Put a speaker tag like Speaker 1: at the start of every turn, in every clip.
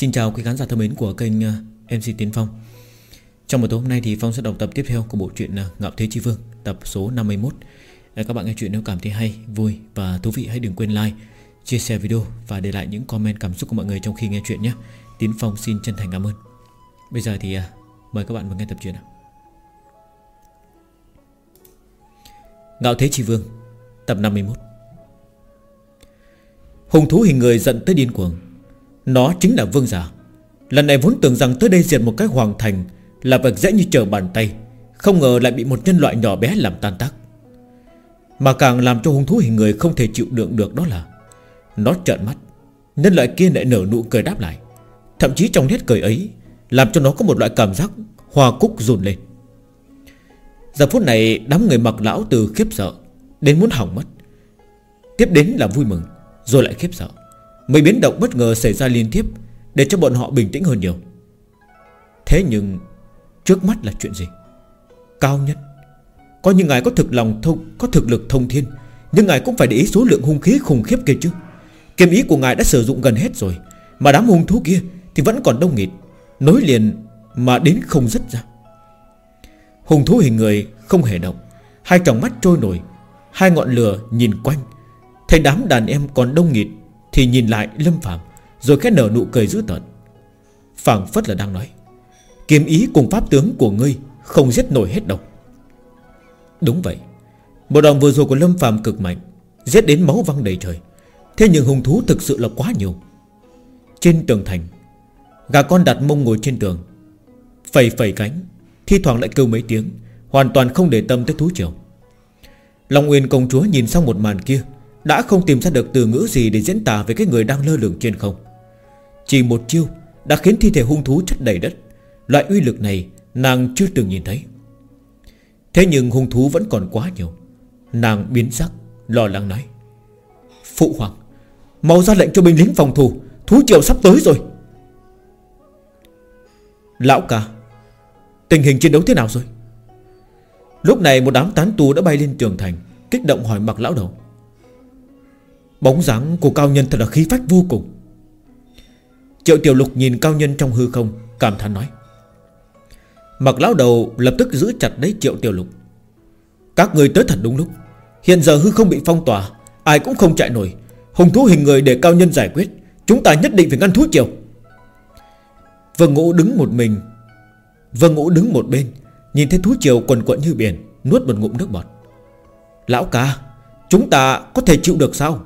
Speaker 1: Xin chào quý khán giả thân mến của kênh ờ, MC Tiến Phong. Trong buổi tối hôm nay thì Phong sẽ đọc tập tiếp theo của bộ truyện ờ, Ngạo Thế Chi Vương Tập số 51 ờ, Các bạn nghe chuyện nếu cảm thấy hay, vui và thú vị hãy đừng quên like, chia sẻ video Và để lại những comment cảm xúc của mọi người trong khi nghe chuyện nhé. Tiến Phong xin chân thành cảm ơn. Bây giờ thì mời các bạn vào nghe tập truyện nào. Ngạo Thế Chi Vương Tập 51 Hùng thú hình người giận tới điên cuồng. Nó chính là vương giả. Lần này vốn tưởng rằng tới đây diệt một cái hoàng thành Là việc dễ như trở bàn tay, Không ngờ lại bị một nhân loại nhỏ bé làm tan tác. Mà càng làm cho hung thú hình người Không thể chịu đựng được đó là, Nó trợn mắt. Nhân loại kia lại nở nụ cười đáp lại. Thậm chí trong nét cười ấy, Làm cho nó có một loại cảm giác Hoa cúc run lên. Giờ phút này, đám người mặc lão từ khiếp sợ Đến muốn hỏng mất. Tiếp đến là vui mừng, Rồi lại khiếp sợ. Mấy biến động bất ngờ xảy ra liên tiếp Để cho bọn họ bình tĩnh hơn nhiều. Thế nhưng, Trước mắt là chuyện gì? Cao nhất. Có như ngài có thực lòng thông, Có thực lực thông thiên, Nhưng ngài cũng phải để ý số lượng hung khí khủng khiếp kia chứ. Kiếm ý của ngài đã sử dụng gần hết rồi, Mà đám hung thú kia Thì vẫn còn đông nghịt, Nối liền mà đến không dứt ra. Hùng thú hình người không hề động, Hai tròng mắt trôi nổi, Hai ngọn lửa nhìn quanh, Thấy đám đàn em còn đông nghịt thì nhìn lại Lâm Phạm Rồi khẽ nở nụ cười dữ tợn. Phảng phất là đang nói, Kiếm ý cùng pháp tướng của ngươi Không giết nổi hết đâu. Đúng vậy, Một đòn vừa rồi của Lâm Phạm cực mạnh, Giết đến máu văng đầy trời. Thế nhưng hung thú thực sự là quá nhiều. Trên tường thành, Gà con đặt mông ngồi trên tường Phẩy phẩy cánh, Thi thoảng lại kêu mấy tiếng, Hoàn toàn không để tâm tới thú triều. Long Uyên công chúa nhìn sang một màn kia đã không tìm ra được từ ngữ gì để diễn tả Về cái người đang lơ lửng trên không. Chỉ một chiêu Đã khiến thi thể hung thú chất đầy đất. Loại uy lực này nàng chưa từng nhìn thấy. Thế nhưng hung thú vẫn còn quá nhiều. Nàng biến sắc, Lo lắng nói. Phụ hoàng, Mau ra lệnh cho binh lính phòng thủ. Thú triều sắp tới rồi. Lão ca, Tình hình chiến đấu thế nào rồi? Lúc này một đám tán tu đã bay lên tường thành, Kích động hỏi mặc lão đầu. Bóng dáng của cao nhân thật là khí phách vô cùng. Triệu tiểu lục nhìn cao nhân trong hư không, Cảm thán nói. Mặc lão đầu lập tức giữ chặt lấy triệu tiểu lục. Các người tới thật đúng lúc. Hiện giờ hư không bị phong tỏa, Ai cũng không chạy nổi. Hùng thú hình người để cao nhân giải quyết, Chúng ta nhất định phải ngăn thú triều. Vân ngũ đứng một mình. Vân ngũ đứng một bên, Nhìn thấy thú triều quần quận như biển, Nuốt một ngụm nước bọt. Lão ca, Chúng ta có thể chịu được sao?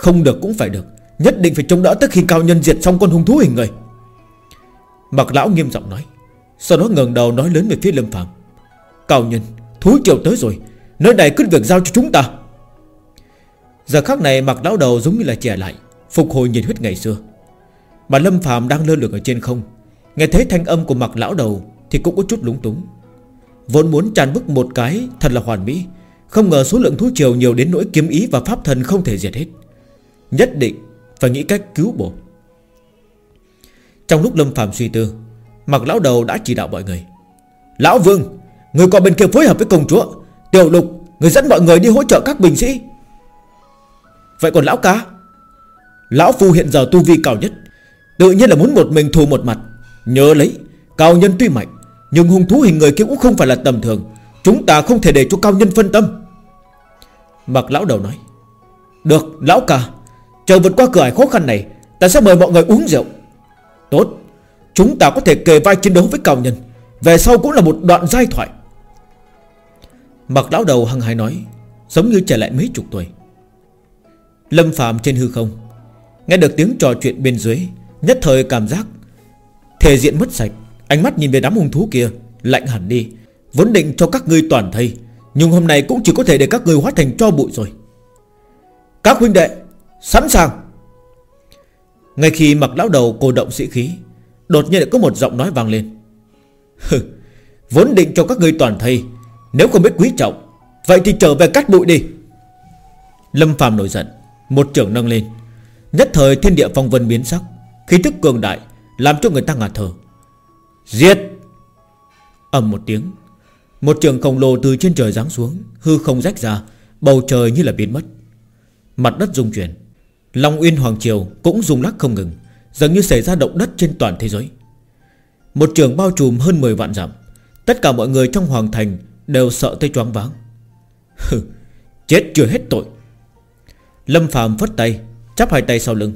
Speaker 1: Không được cũng phải được. Nhất định phải chống đỡ tới khi cao nhân diệt xong con hung thú hình người. Mặc lão nghiêm giọng nói. Sau đó ngẩng đầu nói lớn về phía lâm phàm. Cao nhân, Thú triều tới rồi. Nơi này cứ việc giao cho chúng ta. Giờ khắc này mặc lão đầu giống như là trẻ lại, Phục hồi nhiệt huyết ngày xưa. Mà lâm phàm đang lơ lửng ở trên không. Nghe thấy thanh âm của mặc lão đầu Thì cũng có chút lúng túng. Vốn muốn tràn bức một cái thật là hoàn mỹ. Không ngờ số lượng thú triều nhiều đến nỗi kiếm ý và pháp thần không thể diệt hết. Nhất định phải nghĩ cách cứu bổ Trong lúc Lâm phàm suy tư Mặc lão đầu đã chỉ đạo mọi người. Lão Vương, Người qua bên kia phối hợp với công chúa. Tiểu lục, Người dẫn mọi người đi hỗ trợ các binh sĩ. Vậy còn lão cá Lão Phu hiện giờ tu vi cao nhất, Tự nhiên là muốn một mình thù một mặt. Nhớ lấy, Cao nhân tuy mạnh, Nhưng hung thú hình người kia cũng không phải là tầm thường. Chúng ta không thể để cho cao nhân phân tâm. Mặc lão đầu nói, Được, lão cả Chờ vượt qua cửa ải khó khăn này, Ta sẽ mời mọi người uống rượu. Tốt, Chúng ta có thể kề vai chiến đấu với cao nhân. Về sau cũng là một đoạn giai thoại. Mặc lão đầu hăng hái nói, Giống như trẻ lại mấy chục tuổi. Lâm phàm trên hư không, Nghe được tiếng trò chuyện bên dưới, Nhất thời cảm giác Thể diện mất sạch. Ánh mắt nhìn về đám hung thú kia, Lạnh hẳn đi. Vốn định cho các ngươi toàn thây, Nhưng hôm nay cũng chỉ có thể để các ngươi hóa thành cho bụi rồi. Các huynh đệ Sẵn sàng. Ngay khi mặc lão đầu cô động sĩ khí, Đột nhiên lại có một giọng nói vang lên. Hừ, Vốn định cho các ngươi toàn thây, Nếu không biết quý trọng, Vậy thì trở về cắt bụi đi. Lâm phàm nổi giận, Một trưởng nâng lên. Nhất thời thiên địa phong vân biến sắc, Khí thức cường đại, Làm cho người ta ngạt thở. Giết! Ầm một tiếng, Một trường khổng lồ từ trên trời giáng xuống, Hư không rách ra, Bầu trời như là biến mất. Mặt đất rung chuyển Long Uyên Hoàng Triều cũng rung lắc không ngừng, Dường như xảy ra động đất trên toàn thế giới. Một trường bao trùm hơn 10 vạn dặm, Tất cả mọi người trong hoàng thành Đều sợ tới choáng váng. Chết chưa hết tội. Lâm Phạm phất tay, Chắp hai tay sau lưng.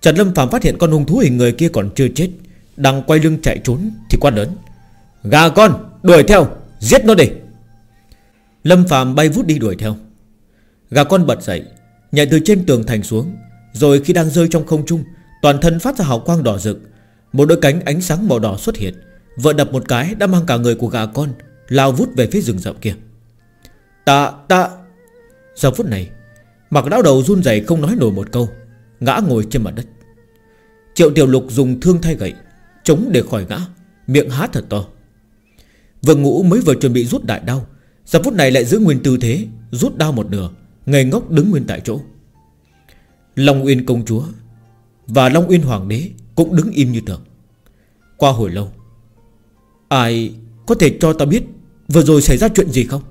Speaker 1: Trần Lâm Phạm phát hiện con hung thú hình người kia còn chưa chết, Đang quay lưng chạy trốn Thì quát lớn, Gà con, đuổi theo, Giết nó đi. Lâm Phạm bay vút đi đuổi theo. Gà con bật dậy Nhảy từ trên tường thành xuống. Rồi khi đang rơi trong không trung, Toàn thân phát ra hào quang đỏ rực. Một đôi cánh ánh sáng màu đỏ xuất hiện. Vợ đập một cái đã mang cả người của gà con, Lao vút về phía rừng rậm kia. Ta ta. Giờ phút này, Mặc đau đầu run rẩy không nói nổi một câu, Ngã ngồi trên mặt đất. Triệu tiểu lục dùng thương thay gậy, Chống để khỏi ngã, Miệng há thật to. Vương ngũ mới vừa chuẩn bị rút đại đao, Giờ phút này lại giữ nguyên tư thế, Rút đao một nửa. Ngây ngốc đứng nguyên tại chỗ. Long Uyên công chúa Và Long Uyên hoàng đế Cũng đứng im như tượng Qua hồi lâu, Ai có thể cho ta biết Vừa rồi xảy ra chuyện gì không?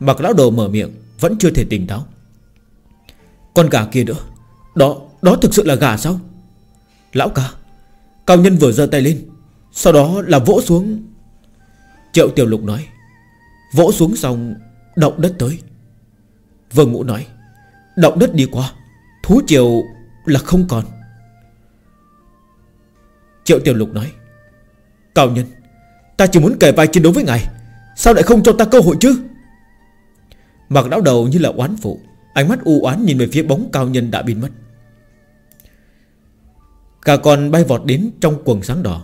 Speaker 1: Mặc lão đồ mở miệng, Vẫn chưa thể tỉnh táo. Con gà kia nữa, Đó đó thực sự là gà sao? Lão ca, Cao nhân vừa giơ tay lên, Sau đó là vỗ xuống. Triệu tiểu lục nói, Vỗ xuống xong, Động đất tới. Vương ngũ nói, Động đất đi qua, Thú triều là không còn. Triệu tiểu lục nói, Cao nhân, Ta chỉ muốn kể vài chiến đấu với ngài, Sao lại không cho ta cơ hội chứ? Mặc lão đầu như là oán phụ, Ánh mắt u oán nhìn về phía bóng cao nhân đã biến mất. Cả con bay vọt đến trong quần sáng đỏ,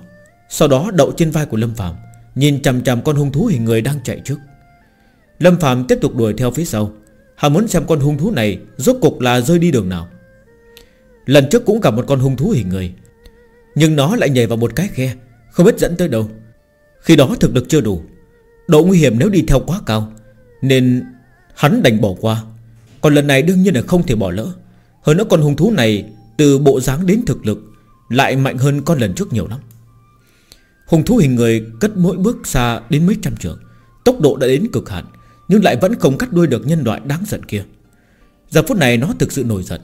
Speaker 1: Sau đó đậu trên vai của Lâm Phạm Nhìn chằm chằm con hung thú hình người đang chạy trước. Lâm Phạm tiếp tục đuổi theo phía sau Hắn muốn xem con hung thú này Rốt cục là rơi đi đường nào. Lần trước cũng gặp một con hung thú hình người, Nhưng nó lại nhảy vào một cái khe, Không biết dẫn tới đâu. Khi đó thực lực chưa đủ, Độ nguy hiểm nếu đi theo quá cao, Nên hắn đành bỏ qua. Còn lần này đương nhiên là không thể bỏ lỡ. Hơn nữa con hung thú này Từ bộ dáng đến thực lực Lại mạnh hơn con lần trước nhiều lắm. Hung thú hình người cất mỗi bước xa đến mấy trăm trường Tốc độ đã đến cực hạn. Nhưng lại vẫn không cắt đuôi được nhân loại đáng giận kia. Giờ phút này nó thực sự nổi giận.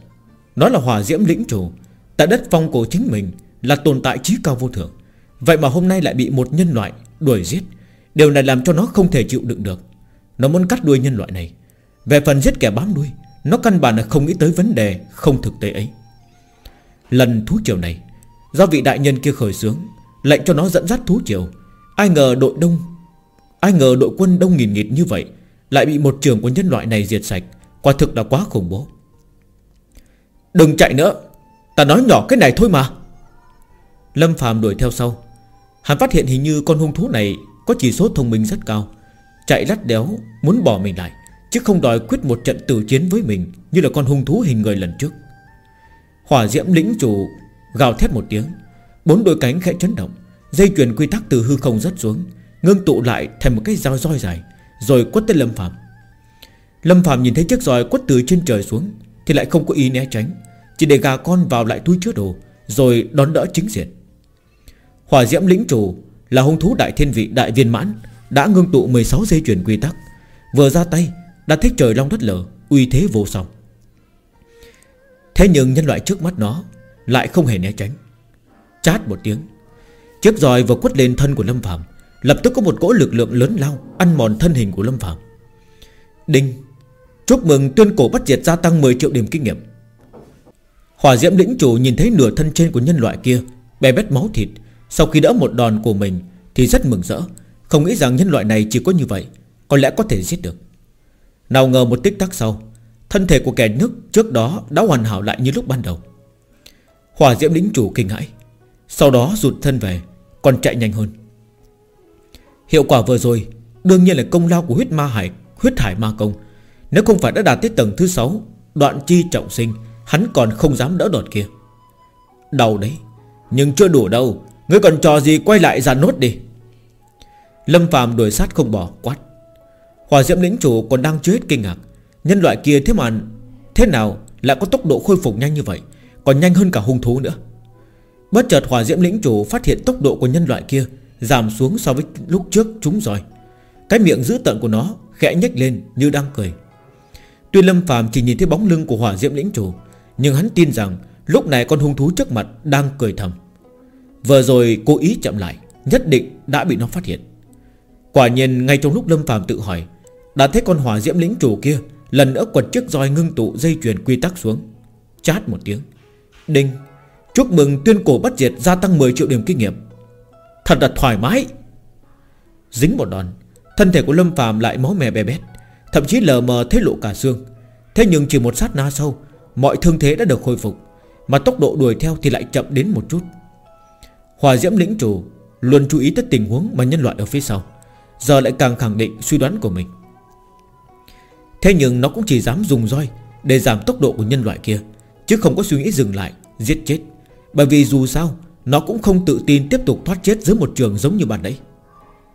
Speaker 1: Nó là hỏa diễm lĩnh chủ. Tại đất phong cổ chính mình Là tồn tại trí cao vô thượng. Vậy mà hôm nay lại bị một nhân loại đuổi giết. Điều này làm cho nó không thể chịu đựng được. Nó muốn cắt đuôi nhân loại này. Về phần giết kẻ bám đuôi, Nó căn bản là không nghĩ tới vấn đề không thực tế ấy. Lần thú triều này, Do vị đại nhân kia khởi xướng, Lệnh cho nó dẫn dắt thú triều. Ai ngờ đội đông, Ai ngờ đội quân đông nghìn nghịt như vậy lại bị một trường của nhân loại này diệt sạch. Quả thực là quá khủng bố. Đừng chạy nữa. Ta nói nhỏ cái này thôi mà. Lâm Phạm đuổi theo sau. Hắn phát hiện hình như con hung thú này Có chỉ số thông minh rất cao. Chạy lắt đéo, muốn bỏ mình lại, Chứ không đòi quyết một trận tử chiến với mình Như là con hung thú hình người lần trước. Hỏa diễm lĩnh chủ Gào thét một tiếng. Bốn đôi cánh khẽ chấn động, Dây chuyền quy tắc từ hư không rớt xuống, Ngưng tụ lại thành một cái dao roi dài. Rồi quất tới Lâm Phạm Lâm Phạm nhìn thấy chiếc roi quất từ trên trời xuống, Thì lại không có ý né tránh, Chỉ để gà con vào lại túi chứa đồ, Rồi đón đỡ chính diện. Hỏa diễm lĩnh chủ Là hung thú đại thiên vị, đại viên mãn, Đã ngưng tụ 16 dây chuyển quy tắc, Vừa ra tay, đã thích trời long đất lở, Uy thế vô song. Thế nhưng nhân loại trước mắt nó Lại không hề né tránh. Chát một tiếng, Chiếc roi vừa quất lên thân của Lâm Phạm Lập tức có một cỗ lực lượng lớn lao Ăn mòn thân hình của Lâm Phạm Đinh, Chúc mừng tuyên cổ bắt diệt gia tăng 10 triệu điểm kinh nghiệm. Hỏa diễm lĩnh chủ nhìn thấy nửa thân trên của nhân loại kia, Bè bét máu thịt. Sau khi đỡ một đòn của mình Thì rất mừng rỡ. Không nghĩ rằng nhân loại này chỉ có như vậy, Có lẽ có thể giết được. Nào ngờ một tích tắc sau, Thân thể của kẻ nước trước đó đã hoàn hảo lại như lúc ban đầu. Hỏa diễm lĩnh chủ kinh hãi, Sau đó rụt thân về, Còn chạy nhanh hơn. Hiệu quả vừa rồi Đương nhiên là công lao của huyết ma hải, Huyết hải ma công. Nếu không phải đã đạt tới tầng thứ 6 Đoạn chi trọng sinh, Hắn còn không dám đỡ đột kia. Đau đấy, Nhưng chưa đủ đâu, Ngươi còn trò gì quay lại ra nốt đi. Lâm phàm đuổi sát không bỏ, quát. Hòa diễm lĩnh chủ còn đang chưa hết kinh ngạc. Nhân loại kia thế mà, Thế nào lại có tốc độ khôi phục nhanh như vậy, Còn nhanh hơn cả hung thú nữa? Bất chợt hỏa diễm lĩnh chủ phát hiện tốc độ của nhân loại kia Giảm xuống so với lúc trước chúng rồi. Cái miệng dữ tận của nó Khẽ nhếch lên như đang cười. Tuy Lâm phàm chỉ nhìn thấy bóng lưng của hỏa diễm lĩnh chủ, Nhưng hắn tin rằng Lúc này con hung thú trước mặt đang cười thầm. Vừa rồi cố ý chậm lại, Nhất định đã bị nó phát hiện. Quả nhiên, ngay trong lúc Lâm phàm tự hỏi, Đã thấy con hỏa diễm lĩnh chủ kia Lần nữa quật chiếc roi ngưng tụ dây chuyền quy tắc xuống. Chát một tiếng. Đinh. Chúc mừng tuyên cổ bắt diệt gia tăng 10 triệu điểm kinh nghiệm. Thật là thoải mái. Dính một đòn, Thân thể của Lâm phàm lại máu mè bè bét, Thậm chí lờ mờ thấy lộ cả xương. Thế nhưng chỉ một sát na sau, Mọi thương thế đã được khôi phục, Mà tốc độ đuổi theo thì lại chậm đến một chút. Hòa diễm lĩnh chủ Luôn chú ý tới tình huống mà nhân loại ở phía sau, Giờ lại càng khẳng định suy đoán của mình. Thế nhưng nó cũng chỉ dám dùng roi Để giảm tốc độ của nhân loại kia, Chứ không có suy nghĩ dừng lại, Giết chết. Bởi vì dù sao nó cũng không tự tin tiếp tục thoát chết dưới một trường giống như bạn đấy.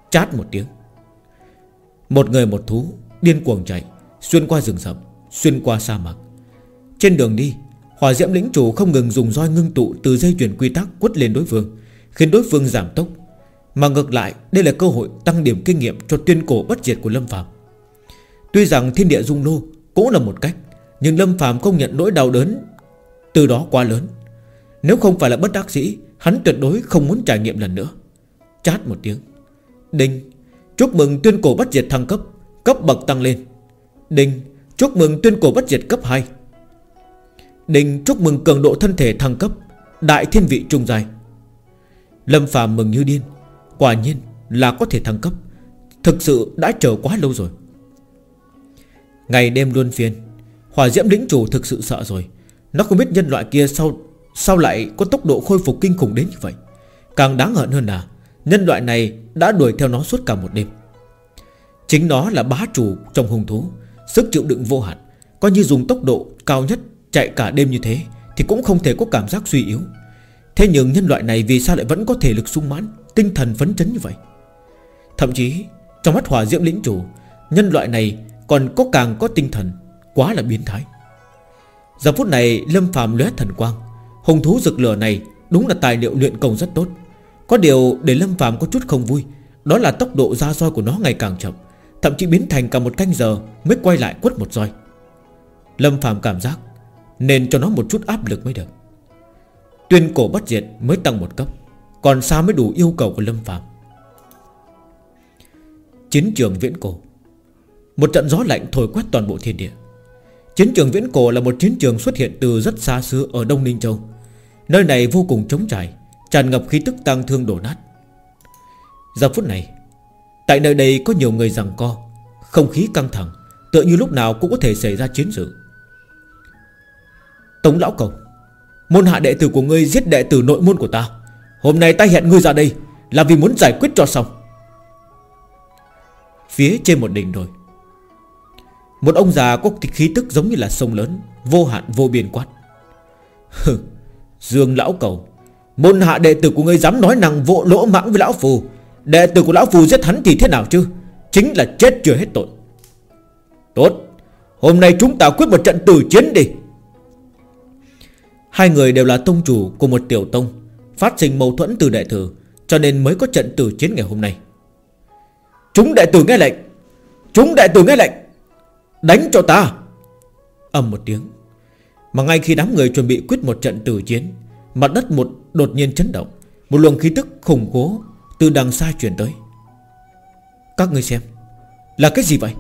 Speaker 1: Chát một tiếng. Một người một thú, Điên cuồng chạy, Xuyên qua rừng rậm, Xuyên qua sa mạc. Trên đường đi Hỏa diễm lĩnh chủ không ngừng dùng roi ngưng tụ Từ dây chuyền quy tắc quất lên đối phương, Khiến đối phương giảm tốc. Mà ngược lại, đây là cơ hội tăng điểm kinh nghiệm Cho tuyên cổ bất diệt của Lâm Phạm Tuy rằng thiên địa dung lô Cũng là một cách, Nhưng Lâm Phạm không nhận nỗi đau đớn Từ đó quá lớn. Nếu không phải là bất đắc dĩ Hắn tuyệt đối không muốn trải nghiệm lần nữa. Chát một tiếng. Đinh, Chúc mừng tuyên cổ bắt diệt thăng cấp Cấp bậc tăng lên. Đinh, Chúc mừng tuyên cổ bắt diệt cấp 2 Đinh, chúc mừng cường độ thân thể thăng cấp, Đại thiên vị trung dài Lâm phàm mừng như điên. Quả nhiên là có thể thăng cấp. Thực sự đã chờ quá lâu rồi. Ngày đêm luôn phiền Hỏa diễm lĩnh chủ thực sự sợ rồi. Nó không biết nhân loại kia sau Sao lại có tốc độ khôi phục kinh khủng đến như vậy? Càng đáng hận hơn là, Nhân loại này đã đuổi theo nó suốt cả một đêm. Chính nó là bá chủ trong hung thú, Sức chịu đựng vô hạn, Coi như dùng tốc độ cao nhất Chạy cả đêm như thế Thì cũng không thể có cảm giác suy yếu. Thế nhưng nhân loại này vì sao lại vẫn có thể lực sung mãn, Tinh thần phấn chấn như vậy? Thậm chí, trong mắt hỏa diễm lĩnh chủ, Nhân loại này còn có càng có tinh thần, Quá là biến thái. Giờ phút này, Lâm phàm lóe thần quang Hùng thú rực lửa này Đúng là tài liệu luyện công rất tốt. Có điều để Lâm phàm có chút không vui, Đó là tốc độ ra roi của nó ngày càng chậm, Thậm chí biến thành cả một canh giờ Mới quay lại quất một roi. Lâm phàm cảm giác Nên cho nó một chút áp lực mới được. Tuyên cổ bất diệt mới tăng một cấp, Còn xa mới đủ yêu cầu của Lâm phàm. Chiến trường viễn cổ. Một trận gió lạnh thổi quét toàn bộ thiên địa. Chiến trường viễn cổ là một chiến trường xuất hiện từ rất xa xưa ở Đông Ninh Châu. Nơi này vô cùng trống trải, Tràn ngập khí tức tăng thương đổ nát. Giờ phút này, Tại nơi đây có nhiều người rằng co, Không khí căng thẳng, Tựa như lúc nào cũng có thể xảy ra chiến sự. Tống Lão Cầu, Môn hạ đệ tử của ngươi giết đệ tử nội môn của ta. Hôm nay ta hẹn ngươi ra đây Là vì muốn giải quyết cho xong. Phía trên một đỉnh đồi, Một ông già có khí tức giống như là sông lớn, Vô hạn vô biên quát. Dương Lão Cầu. Môn hạ đệ tử của ngươi dám nói năng vô lỗ mãng với Lão Phù. Đệ tử của Lão Phù giết hắn thì thế nào chứ? Chính là chết chưa hết tội. Tốt. Hôm nay chúng ta quyết một trận tử chiến đi. Hai người đều là tông chủ của một tiểu tông, Phát sinh mâu thuẫn từ đệ tử, Cho nên mới có trận tử chiến ngày hôm nay. Chúng đệ tử nghe lệnh. Chúng đệ tử nghe lệnh. Đánh cho ta. Âm một tiếng. Mà ngay khi đám người chuẩn bị quyết một trận tử chiến, Mặt đất một đột nhiên chấn động, Một luồng khí tức khủng cố Từ đằng xa truyền tới. Các người xem, Là cái gì vậy?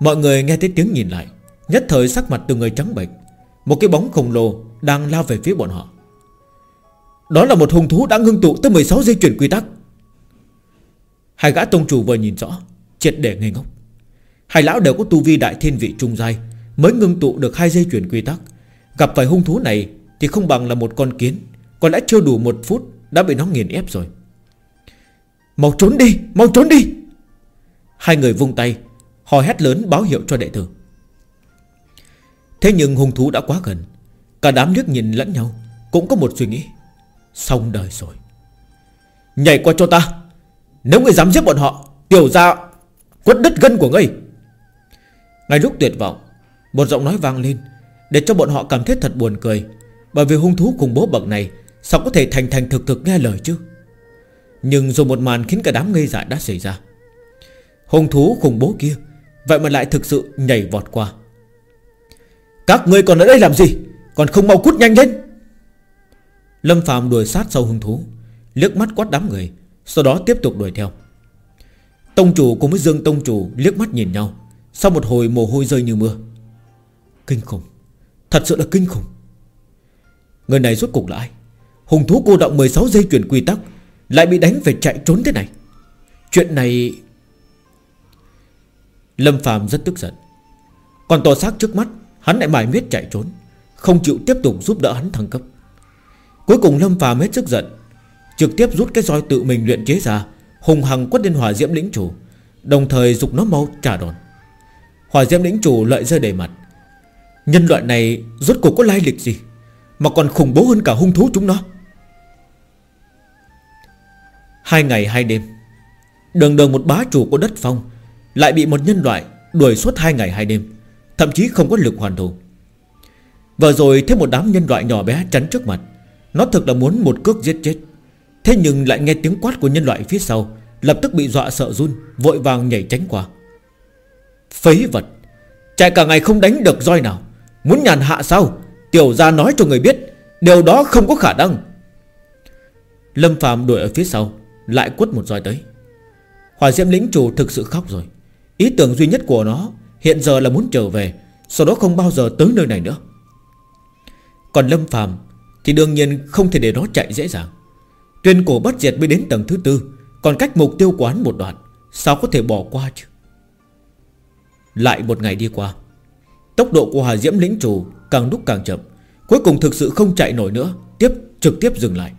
Speaker 1: Mọi người nghe thấy tiếng nhìn lại, Nhất thời sắc mặt từ người trắng bệch, một cái bóng khổng lồ Đang lao về phía bọn họ. Đó là một hung thú đã ngưng tụ tới 16 dây chuyển quy tắc. Hai gã tông chủ vừa nhìn rõ, Triệt để ngây ngốc. Hai lão đều có tu vi đại thiên vị trung giai Mới ngưng tụ được hai dây chuyển quy tắc. Gặp phải hung thú này Thì không bằng là một con kiến Có lẽ chưa đủ một phút Đã bị nó nghiền ép rồi. Mau trốn đi, Mau trốn đi! Hai người vung tay, Hò hét lớn báo hiệu cho đệ tử. Thế nhưng hung thú đã quá gần, Cả đám nước nhìn lẫn nhau, Cũng có một suy nghĩ, Xong đời rồi. Nhảy qua cho ta. Nếu người dám giết bọn họ, Tiểu ra quất đứt gân của ngươi. Ngay lúc tuyệt vọng một giọng nói vang lên, Để cho bọn họ cảm thấy thật buồn cười. Bởi vì hung thú cùng bố bậc này, Sao có thể thành thành thực thực nghe lời chứ? Nhưng rồi một màn khiến cả đám ngây dại đã xảy ra, Hung thú khủng bố kia Vậy mà lại thực sự nhảy vọt qua. Các ngươi còn ở đây làm gì? Còn không mau cút nhanh lên! Lâm Phạm đuổi sát sau hung thú, Liếc mắt quát đám người, Sau đó tiếp tục đuổi theo. Tông chủ cùng với Dương Tông chủ liếc mắt nhìn nhau, Sau một hồi mồ hôi rơi như mưa. Kinh khủng. Thật sự là kinh khủng. Người này rốt cục là ai? Hùng thú cô động 16 dây chuyển quy tắc Lại bị đánh phải chạy trốn thế này. Chuyện này Lâm Phạm rất tức giận. Còn tòa xác trước mắt, Hắn lại mải miết chạy trốn, Không chịu tiếp tục giúp đỡ hắn thăng cấp. Cuối cùng Lâm Phạm hết sức giận, Trực tiếp rút cái roi tự mình luyện chế ra, Hùng hằng quất lên hỏa diễm lĩnh chủ, Đồng thời dục nó mau trả đòn. Hỏa diễm lĩnh chủ lợi rơi đầy mặt Nhân loại này rốt cuộc có lai lịch gì Mà còn khủng bố hơn cả hung thú chúng nó? Hai ngày hai đêm, Đường đường một bá chủ của đất phong Lại bị một nhân loại đuổi suốt hai ngày hai đêm, Thậm chí không có lực hoàn thủ. Vừa rồi thấy một đám nhân loại nhỏ bé chắn trước mặt, Nó thực là muốn một cước giết chết. Thế nhưng lại nghe tiếng quát của nhân loại phía sau, Lập tức bị dọa sợ run, Vội vàng nhảy tránh qua. Phế vật, Chạy cả ngày không đánh được roi nào. Muốn nhàn hạ sao? Tiểu ra nói cho người biết, Điều đó không có khả năng. Lâm Phạm đuổi ở phía sau, Lại quất một roi tới. Hỏa diễm lĩnh chủ thực sự khóc rồi. Ý tưởng duy nhất của nó Hiện giờ là muốn trở về, Sau đó không bao giờ tới nơi này nữa. Còn Lâm Phạm Thì đương nhiên không thể để nó chạy dễ dàng. Tuyên cổ bất diệt mới đến tầng thứ tư, Còn cách mục tiêu quán một đoạn, Sao có thể bỏ qua chứ? Lại một ngày đi qua Tốc độ của Hà Diễm lĩnh chủ Càng lúc càng chậm. Cuối cùng thực sự không chạy nổi nữa, Tiếp, trực tiếp dừng lại.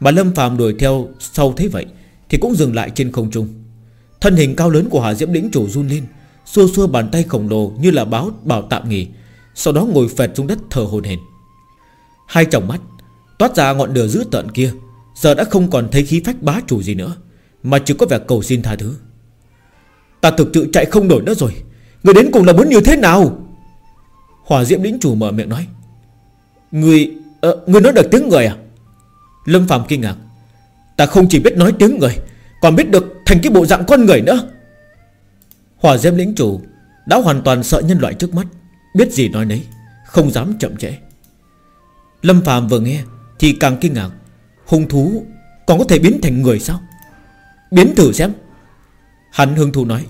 Speaker 1: Mà Lâm phàm đuổi theo sau thế vậy Thì cũng dừng lại trên không trung. Thân hình cao lớn của Hà Diễm lĩnh chủ run lên, Xua xua bàn tay khổng lồ như là báo, bảo tạm nghỉ, Sau đó ngồi phẹt xuống đất thở hồn hển. Hai tròng mắt Toát ra ngọn lửa dữ tợn kia, Giờ đã không còn thấy khí phách bá chủ gì nữa, Mà chỉ có vẻ cầu xin tha thứ. Ta thực sự chạy không nổi nữa rồi. Người đến cùng là muốn như thế nào? Hỏa diễm lĩnh chủ mở miệng nói. Người uh, Người nói được tiếng người à? Lâm Phạm kinh ngạc. Ta không chỉ biết nói tiếng người Còn biết được thành cái bộ dạng con người nữa. Hỏa diễm lĩnh chủ Đã hoàn toàn sợ nhân loại trước mắt Biết gì nói nấy Không dám chậm trễ. Lâm Phạm vừa nghe Thì càng kinh ngạc. Hung thú còn có thể biến thành người sao? Biến thử xem. Hắn hưng thú nói.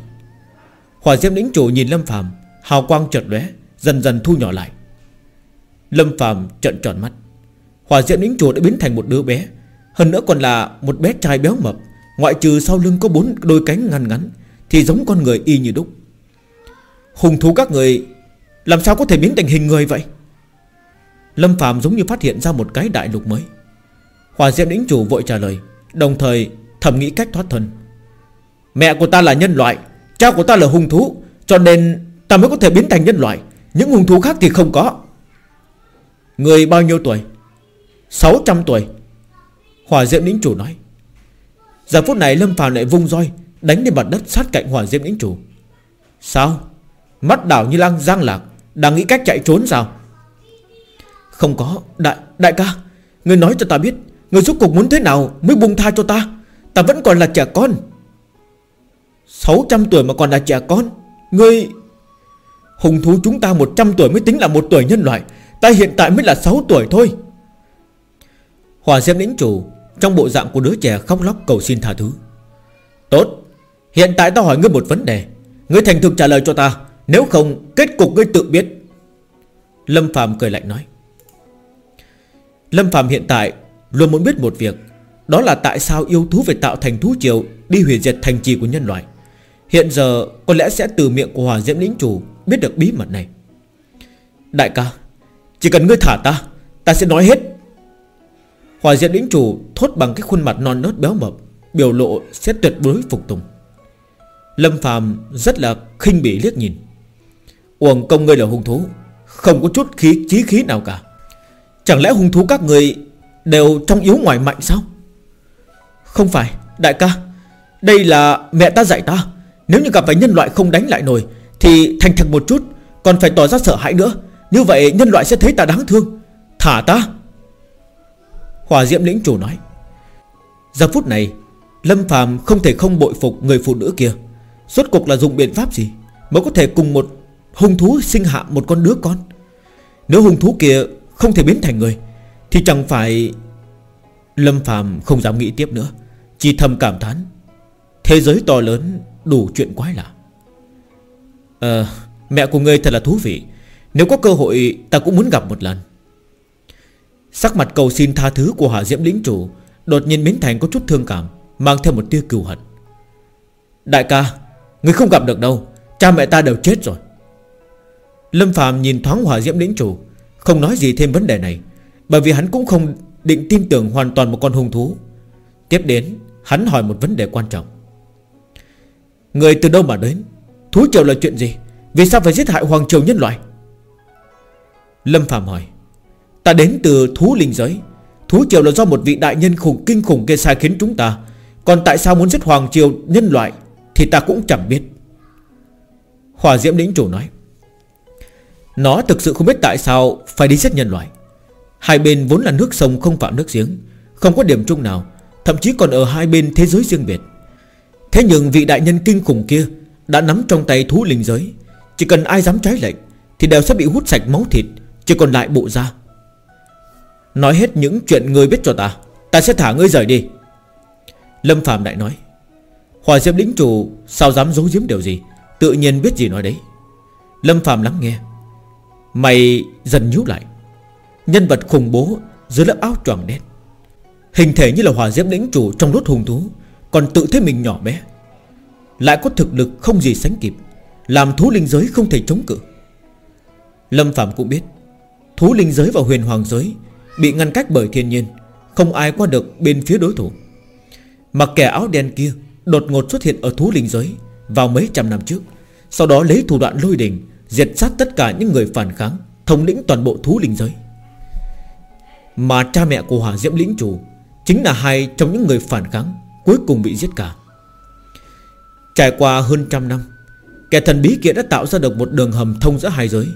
Speaker 1: Hỏa diễm lĩnh chủ nhìn Lâm Phạm Hào quang chợt lóe, Dần dần thu nhỏ lại. Lâm Phạm trợn tròn mắt. Hỏa diễm lĩnh chủ đã biến thành một đứa bé, Hơn nữa còn là một bé trai béo mập, Ngoại trừ sau lưng có bốn đôi cánh ngăn ngắn, Thì giống con người y như đúc. Hùng thú các người, Làm sao có thể biến thành hình người vậy? Lâm Phạm giống như phát hiện ra một cái đại lục mới. Hỏa diễm lĩnh chủ vội trả lời, Đồng thời thầm nghĩ cách thoát thân. Mẹ của ta là nhân loại Cha của ta là hung thú, Cho nên ta mới có thể biến thành nhân loại. Những hung thú khác thì không có. Người bao nhiêu tuổi? 600 tuổi. Hỏa diễm lĩnh chủ nói. Giờ phút này Lâm Phàm lại vung roi, Đánh lên mặt đất sát cạnh hỏa diễm lĩnh chủ. Sao? Mắt đảo như lăng giang lạc, Đang nghĩ cách chạy trốn sao? Không có. Đại đại ca, Người nói cho ta biết, Người rốt cuộc muốn thế nào mới buông tha cho ta? Ta vẫn còn là trẻ con. 600 tuổi mà còn là trẻ con. Ngươi, Hùng thú chúng ta 100 tuổi mới tính là một tuổi nhân loại. Ta hiện tại mới là 6 tuổi thôi. Hòa xem lĩnh chủ, Trong bộ dạng của đứa trẻ khóc lóc cầu xin tha thứ. Tốt, Hiện tại ta hỏi ngươi một vấn đề. Ngươi thành thực trả lời cho ta. Nếu không, kết cục ngươi tự biết. Lâm Phạm cười lạnh nói. Lâm Phạm hiện tại Luôn muốn biết một việc. Đó là tại sao yêu thú phải tạo thành thú triều, Đi hủy diệt thành trì của nhân loại. Hiện giờ có lẽ sẽ từ miệng của Hòa Diễm Lĩnh Chủ Biết được bí mật này. Đại ca, Chỉ cần ngươi thả ta Ta sẽ nói hết. Hòa Diễm Lĩnh Chủ thốt bằng cái khuôn mặt non nớt béo mập, Biểu lộ sẽ tuyệt đối phục tùng. Lâm Phàm rất là khinh bỉ liếc nhìn. Uổng công ngươi là hung thú, Không có chút khí, chí khí nào cả. Chẳng lẽ hung thú các người Đều trong yếu ngoài mạnh sao? Không phải, đại ca, Đây là mẹ ta dạy ta. Nếu như gặp phải nhân loại không đánh lại nổi, Thì thành thật một chút, Còn phải tỏ ra sợ hãi nữa. Như vậy, nhân loại sẽ thấy ta đáng thương. Thả ta! Hòa diễm lĩnh chủ nói. Giờ phút này, Lâm phàm không thể không bội phục người phụ nữ kia. Suốt cuộc là dùng biện pháp gì Mới có thể cùng một hung thú sinh hạ một con đứa con? Nếu hung thú kia không thể biến thành người, Thì chẳng phải Lâm phàm không dám nghĩ tiếp nữa. Chỉ thầm cảm thán, Thế giới to lớn đủ chuyện quái lạ. Ờ Mẹ của ngươi thật là thú vị. Nếu có cơ hội, ta cũng muốn gặp một lần. Sắc mặt cầu xin tha thứ của Hạ Diễm lĩnh chủ Đột nhiên biến thành có chút thương cảm, Mang theo một tia cừu hận. Đại ca Người không gặp được đâu. Cha mẹ ta đều chết rồi. Lâm Phạm nhìn thoáng Hòa Diễm lĩnh chủ, Không nói gì thêm vấn đề này, Bởi vì hắn cũng không định tin tưởng hoàn toàn một con hung thú. Tiếp đến, Hắn hỏi một vấn đề quan trọng. Người từ đâu mà đến? Thú triều là chuyện gì? Vì sao phải giết hại hoàng triều nhân loại? Lâm Phạm hỏi. Ta đến từ thú linh giới. Thú triều là do một vị đại nhân khủng kinh khủng kia sai khiến chúng ta. Còn tại sao muốn giết hoàng triều nhân loại Thì ta cũng chẳng biết. Hòa Diễm lĩnh chủ nói. Nó thực sự không biết tại sao Phải đi giết nhân loại. Hai bên vốn là nước sông không phạm nước giếng, Không có điểm chung nào, Thậm chí còn ở hai bên thế giới riêng biệt. Thế nhưng vị đại nhân kinh khủng kia Đã nắm trong tay thú linh giới. Chỉ cần ai dám trái lệnh Thì đều sẽ bị hút sạch máu thịt, Chỉ còn lại bộ da. Nói hết những chuyện ngươi biết cho ta Ta sẽ thả ngươi rời đi. Lâm Phạm đại nói, Hòa Diệp lĩnh chủ, sao dám giấu giếm điều gì? Tự nhiên biết gì nói đấy. Lâm Phạm lắng nghe, Mày dần nhú lại. Nhân vật khủng bố dưới lớp áo choàng đen, Hình thể như là hòa diễm lĩnh chủ trong đốt hùng thú còn tự thấy mình nhỏ bé, Lại có thực lực không gì sánh kịp, Làm thú linh giới không thể chống cự. Lâm Phạm cũng biết, Thú linh giới và huyền hoàng giới Bị ngăn cách bởi thiên nhiên, Không ai qua được bên phía đối thủ. Mà kẻ áo đen kia Đột ngột xuất hiện ở thú linh giới Vào mấy trăm năm trước, Sau đó lấy thủ đoạn lôi đình, Diệt sát tất cả những người phản kháng, Thống lĩnh toàn bộ thú linh giới. Mà cha mẹ của Hỏa Diễm Lĩnh Chủ Chính là hai trong những người phản kháng. Cuối cùng bị giết cả. Trải qua hơn trăm năm, Kẻ thần bí kia đã tạo ra được một đường hầm thông giữa hai giới,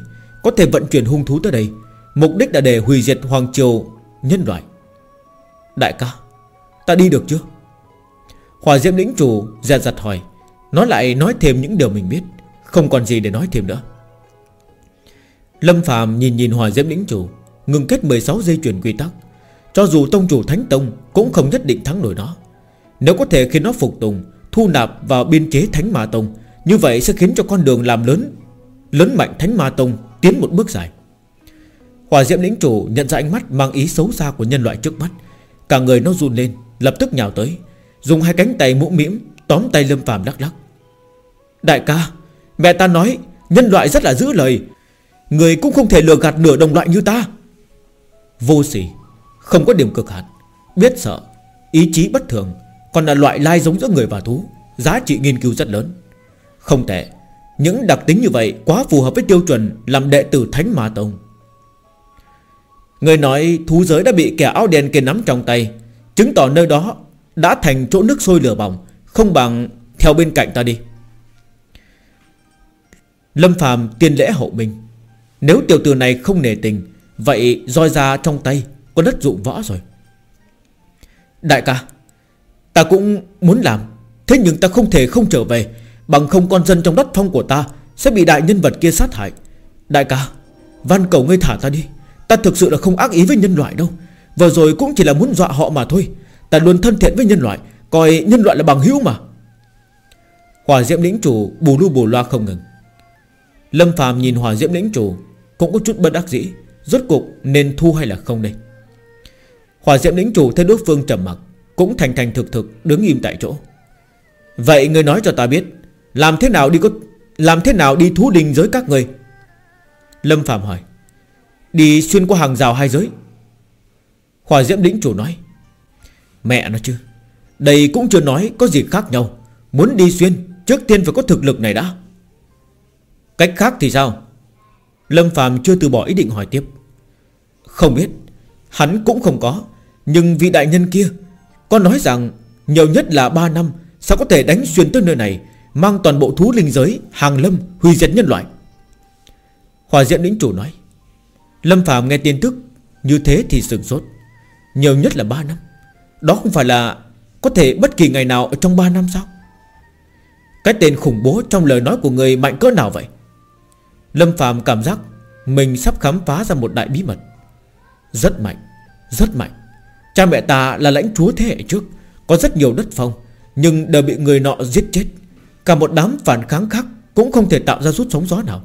Speaker 1: Có thể vận chuyển hung thú tới đây. Mục đích là để hủy diệt Hoàng Triều nhân loại. Đại ca, Ta đi được chưa? Hòa Diễm lĩnh chủ già giặt hỏi, Nó lại nói thêm những điều mình biết, Không còn gì để nói thêm nữa. Lâm Phạm nhìn nhìn Hòa Diễm lĩnh chủ, Ngừng kết 16 dây chuyển quy tắc. Cho dù tông chủ Thánh Tông Cũng không nhất định thắng nổi nó. Nếu có thể khiến nó phục tùng, Thu nạp vào biên chế Thánh Ma Tông, Như vậy sẽ khiến cho con đường làm lớn Lớn mạnh Thánh Ma Tông Tiến một bước dài. Hòa Diễm lĩnh chủ nhận ra ánh mắt mang ý xấu xa của nhân loại trước mắt. Cả người nó run lên, Lập tức nhào tới, Dùng hai cánh tay mũ mĩm, Tóm tay Lâm Phàm đắc lắc. Đại ca, Mẹ ta nói Nhân loại rất là giữ lời, Người cũng không thể lừa gạt nửa đồng loại như ta. Vô sỉ, Không có điểm cực hạn, Biết sợ, Ý chí bất thường còn là loại lai giống giữa người và thú, Giá trị nghiên cứu rất lớn. Không tệ, Những đặc tính như vậy quá phù hợp với tiêu chuẩn Làm đệ tử Thánh Ma Tông. Người nói thú giới đã bị kẻ áo đen kia nắm trong tay, Chứng tỏ nơi đó Đã thành chỗ nước sôi lửa bỏng, Không bằng theo bên cạnh ta đi. Lâm phàm tiên lễ hậu minh. Nếu tiểu tử này không nề tình, Vậy roi ra trong tay, Có đất dụng võ rồi. Đại ca Ta cũng muốn làm. Thế nhưng ta không thể không trở về. Bằng không con dân trong đất phong của ta Sẽ bị đại nhân vật kia sát hại. Đại ca văn cầu ngươi thả ta đi. Ta thực sự là không ác ý với nhân loại đâu. Vừa rồi cũng chỉ là muốn dọa họ mà thôi. Ta luôn thân thiện với nhân loại, Coi nhân loại là bằng hữu mà. Hỏa diễm lĩnh chủ bù lu bù loa không ngừng. Lâm phàm nhìn hỏa diễm lĩnh chủ, Cũng có chút bất đắc dĩ. Rốt cục nên thu hay là không đây? Hỏa diễm lĩnh chủ thấy đối phương trầm mặc cũng thành thành thực thực đứng im tại chỗ. Vậy người nói cho ta biết, Làm thế nào đi có, Làm thế nào đi thú đình giới các người? Lâm phàm hỏi, Đi xuyên qua hàng rào hai giới. Hòa Diễm Đĩnh chủ nói, Mẹ nó chứ, Đây cũng chưa nói có gì khác nhau. Muốn đi xuyên, Trước tiên phải có thực lực này đã. Cách khác thì sao? Lâm Phạm chưa từ bỏ ý định hỏi tiếp. Không biết, Hắn cũng không có, Nhưng vị đại nhân kia con nói rằng, Nhiều nhất là 3 năm, Sao có thể đánh xuyên tới nơi này, Mang toàn bộ thú linh giới, Hàng lâm, Hủy diệt nhân loại? Hòa diện Lĩnh Chủ nói, Lâm Phạm nghe tin tức, Như thế thì sừng sốt. Nhiều nhất là 3 năm, Đó không phải là Có thể bất kỳ ngày nào ở trong 3 năm sao? Cái tên khủng bố trong lời nói của người mạnh cỡ nào vậy? Lâm Phạm cảm giác Mình sắp khám phá ra một đại bí mật. Rất mạnh Rất mạnh. Cha mẹ ta là lãnh chúa thế hệ trước, Có rất nhiều đất phong, Nhưng đều bị người nọ giết chết. Cả một đám phản kháng khác Cũng không thể tạo ra rút sóng gió nào.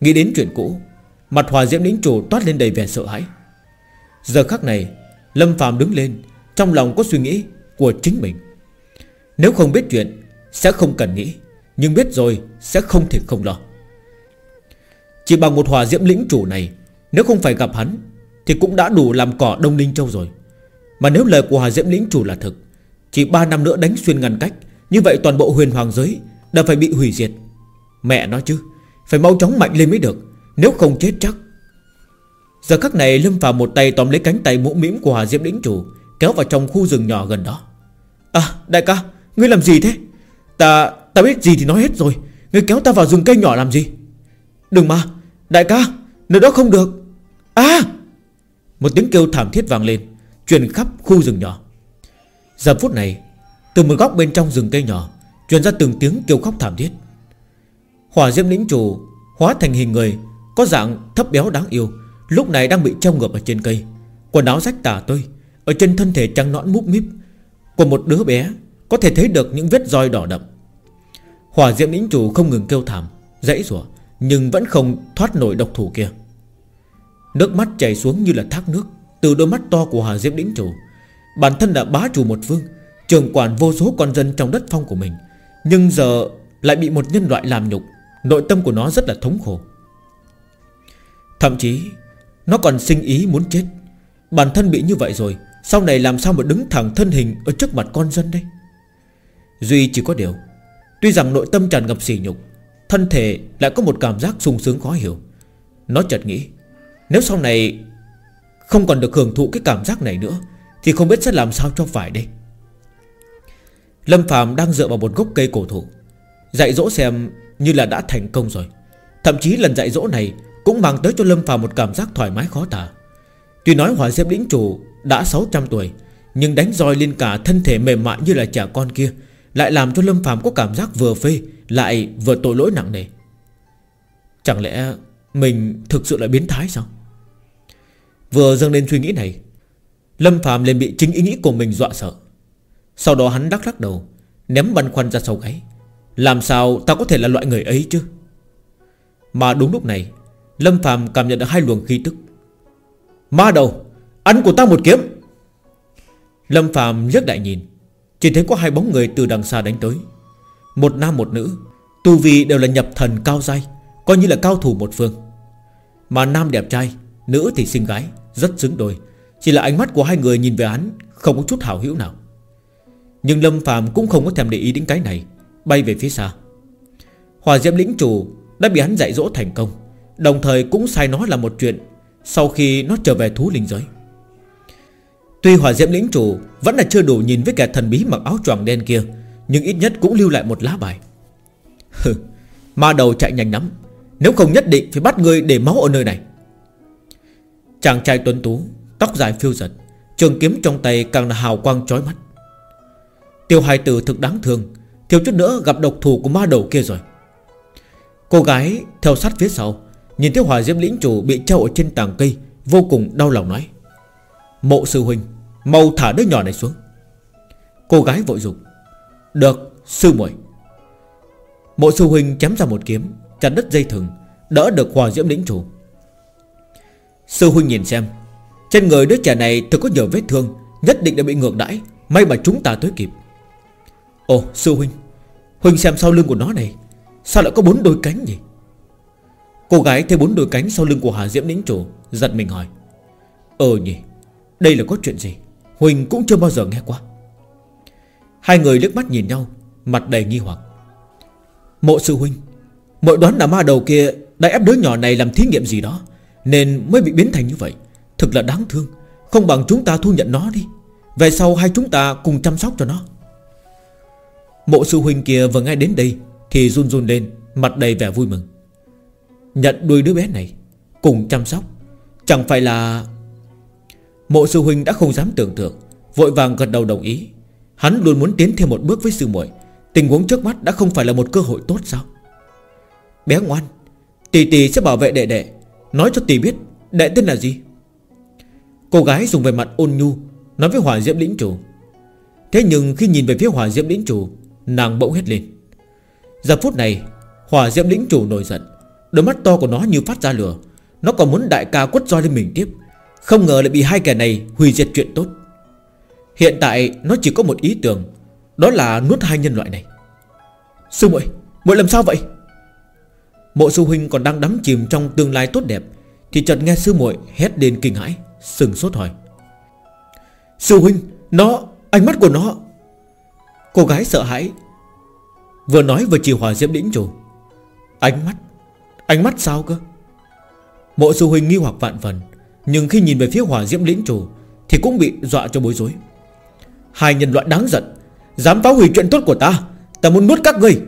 Speaker 1: Nghĩ đến chuyện cũ, Mặt hòa diễm lĩnh chủ toát lên đầy vẻ sợ hãi. Giờ khắc này, Lâm phàm đứng lên, Trong lòng có suy nghĩ của chính mình. Nếu không biết chuyện, Sẽ không cần nghĩ, Nhưng biết rồi sẽ không thể không lo. Chỉ bằng một hòa diễm lĩnh chủ này, Nếu không phải gặp hắn thì cũng đã đủ làm cỏ Đông Ninh Châu rồi. Mà nếu lời của hòa diễm lĩnh chủ là thực, Chỉ 3 năm nữa đánh xuyên ngăn cách, Như vậy toàn bộ huyền hoàng giới Đã phải bị hủy diệt. Mẹ nói chứ, Phải mau chóng mạnh lên mới được, Nếu không chết chắc. Giờ khắc này Lâm vào một tay tóm lấy cánh tay mũ mĩm của Hòa Diễm Lĩnh Chủ, Kéo vào trong khu rừng nhỏ gần đó. À đại ca, Ngươi làm gì thế? Ta ta biết gì thì nói hết rồi, Ngươi kéo ta vào rừng cây nhỏ làm gì? Đừng mà, Đại ca, Nơi đó không được. À! Một tiếng kêu thảm thiết vang lên, Truyền khắp khu rừng nhỏ. Giờ phút này, Từ một góc bên trong rừng cây nhỏ, Truyền ra từng tiếng kêu khóc thảm thiết. Hỏa diễm lĩnh chủ Hóa thành hình người, Có dạng thấp béo đáng yêu, Lúc này đang bị treo ngược ở trên cây. Quần áo rách tả tơi, Ở trên thân thể trắng nõn múp míp Của một đứa bé Có thể thấy được những vết roi đỏ đậm. Hỏa diệm lĩnh chủ không ngừng kêu thảm, Dãy rủa, Nhưng vẫn không thoát nổi độc thủ kia. Nước mắt chảy xuống như là thác nước, Từ đôi mắt to của Hà Diệp đĩnh Chủ Bản thân đã bá chủ một phương Trường quản vô số con dân trong đất phong của mình, Nhưng giờ lại bị một nhân loại làm nhục, Nội tâm của nó rất là thống khổ. Thậm chí, nó còn sinh ý muốn chết. Bản thân bị như vậy rồi, Sau này làm sao mà đứng thẳng thân hình Ở trước mặt con dân đây? Duy chỉ có điều, Tuy rằng nội tâm tràn ngập sỉ nhục, Thân thể lại có một cảm giác sung sướng khó hiểu. Nó chợt nghĩ nếu sau này Không còn được hưởng thụ cái cảm giác này nữa, Thì không biết sẽ làm sao cho phải đây. Lâm Phạm đang dựa vào một gốc cây cổ thụ, Dạy dỗ xem như là đã thành công rồi. Thậm chí lần dạy dỗ này cũng mang tới cho Lâm Phạm một cảm giác thoải mái khó tả. Tuy nói hỏa diệp lĩnh chủ Đã 600 tuổi, Nhưng đánh roi lên cả thân thể mềm mại như là trẻ con kia Lại làm cho Lâm Phạm có cảm giác vừa phê Lại vừa tội lỗi nặng nề. Chẳng lẽ Mình thực sự lại biến thái sao? Vừa dâng lên suy nghĩ này, Lâm Phạm liền bị chính ý nghĩ của mình dọa sợ. Sau đó hắn đắc lắc đầu, Ném băn khoăn ra sau gáy. Làm sao ta có thể là loại người ấy chứ? Mà đúng lúc này, Lâm Phạm cảm nhận được hai luồng khí tức. Ma đầu, Ăn của ta một kiếm! Lâm Phạm nhấc đại nhìn, Chỉ thấy có hai bóng người từ đằng xa đánh tới. Một nam một nữ, Tu vi đều là nhập thần cao dai Coi như là cao thủ một phương. Mà nam đẹp trai, Nữ thì xinh gái. Rất xứng đôi. Chỉ là ánh mắt của hai người nhìn về hắn Không có chút hảo hữu nào. Nhưng Lâm Phạm cũng không có thèm để ý đến cái này, Bay về phía xa. Hòa Diệm lĩnh chủ Đã bị hắn dạy dỗ thành công, Đồng thời cũng sai nó là một chuyện Sau khi nó trở về thú linh giới. Tuy hỏa diễm lĩnh chủ Vẫn là chưa đủ nhìn với kẻ thần bí mặc áo choàng đen kia, Nhưng ít nhất cũng lưu lại một lá bài. Hừ, Ma đầu chạy nhanh lắm, Nếu không nhất định phải bắt người để máu ở nơi này. Chàng trai tuấn tú, Tóc dài phiêu giật, Trường kiếm trong tay càng là hào quang chói mắt. Tiêu hài tử thực đáng thương, Thiếu chút nữa gặp độc thủ của ma đầu kia rồi. Cô gái theo sát phía sau, Nhìn thấy hỏa diễm lĩnh chủ bị treo ở trên tàng cây, Vô cùng đau lòng nói, Mộ sư huynh, Mau thả đứa nhỏ này xuống. Cô gái vội dục Được, sư muội. Mộ sư huynh chém ra một kiếm, Chặt đứt dây thừng, Đỡ được hỏa diễm lĩnh chủ. Sư huynh nhìn xem. Trên người đứa trẻ này thực có nhiều vết thương, Nhất định đã bị ngược đãi, May mà chúng ta tới kịp. Ồ, sư huynh Huynh xem sau lưng của nó này, Sao lại có bốn đôi cánh nhỉ? Cô gái thấy bốn đôi cánh sau lưng của Hà Diễm lĩnh chủ, Giật mình hỏi. Ờ nhỉ, Đây là có chuyện gì? Huỳnh cũng chưa bao giờ nghe qua. Hai người liếc mắt nhìn nhau, Mặt đầy nghi hoặc. Mộ sư huynh Mội đoán là ma đầu kia Đã ép đứa nhỏ này làm thí nghiệm gì đó? Nên mới bị biến thành như vậy. Thực là đáng thương, Không bằng chúng ta thu nhận nó đi. Về sau hai chúng ta cùng chăm sóc cho nó. Mộ sư huynh kia vừa nghe đến đây Thì run run lên, Mặt đầy vẻ vui mừng. Nhận đuôi đứa bé này, Cùng chăm sóc. Chẳng phải là Mộ sư huynh đã không dám tưởng tượng, Vội vàng gật đầu đồng ý. Hắn luôn muốn tiến thêm một bước với sư muội. Tình huống trước mắt đã không phải là một cơ hội tốt sao? Bé ngoan, Tỷ tỷ sẽ bảo vệ đệ đệ. Nói cho tỷ biết, đệ tên là gì? Cô gái dùng về mặt ôn nhu, Nói với hỏa diễm lĩnh chủ. Thế nhưng khi nhìn về phía hỏa diễm lĩnh chủ, Nàng bỗng hết lên. Giờ phút này Hỏa diễm lĩnh chủ nổi giận. Đôi mắt to của nó như phát ra lửa. Nó còn muốn đại ca quất roi lên mình tiếp. Không ngờ lại bị hai kẻ này hủy diệt chuyện tốt. Hiện tại, nó chỉ có một ý tưởng. Đó là nuốt hai nhân loại này. Sư muội muội làm sao vậy? Mộ sư huynh còn đang đắm chìm trong tương lai tốt đẹp, Thì chợt nghe sư muội hét lên kinh hãi, Sừng sốt hỏi. Sư huynh, Nó, Ánh mắt của nó. Cô gái sợ hãi, Vừa nói vừa chỉ hòa diễm đĩnh chủ. Ánh mắt Ánh mắt sao cơ? Mộ sư huynh nghi hoặc vạn phần, Nhưng khi nhìn về phía hỏa diễm lĩnh chủ Thì cũng bị dọa cho bối rối. Hai nhân loại đáng giận, Dám phá hủy chuyện tốt của ta Ta muốn nuốt các ngươi.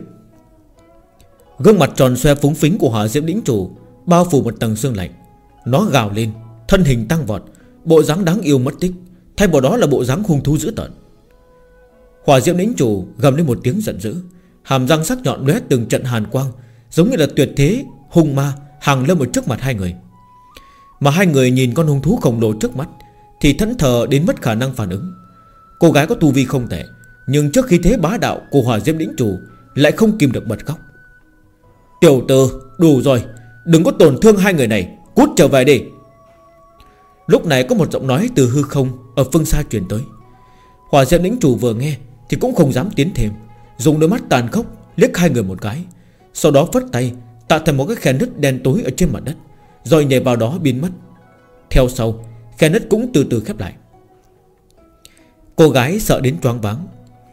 Speaker 1: Gương mặt tròn xoe phúng phính của hỏa diễm lĩnh chủ Bao phủ một tầng xương lạnh. Nó gào lên, Thân hình tăng vọt, Bộ dáng đáng yêu mất tích, Thay vào đó là bộ dáng hung thú dữ tợn. Hỏa diễm lĩnh chủ gầm lên một tiếng giận dữ, Hàm răng sắc nhọn lóe từng trận hàn quang, Giống như là tuyệt thế hung ma Hàng lâm ở trước mặt hai người. Mà hai người nhìn con hung thú khổng lồ trước mắt Thì thẫn thờ đến mất khả năng phản ứng. Cô gái có tu vi không tệ, Nhưng trước khi thế bá đạo của hỏa diễm lĩnh chủ Lại không kìm được bật khóc. Tiểu tử, đủ rồi. Đừng có tổn thương hai người này. Cút trở về đi. Lúc này có một giọng nói từ hư không Ở phương xa truyền tới. Hỏa diễm lĩnh chủ vừa nghe Thì cũng không dám tiến thêm. Dùng đôi mắt tàn khốc liếc hai người một cái. Sau đó phất tay, Tạo thành một cái khe nứt đen tối ở trên mặt đất, Rồi nhảy vào đó biến mất. Theo sau, Khe nứt cũng từ từ khép lại. Cô gái sợ đến choáng váng.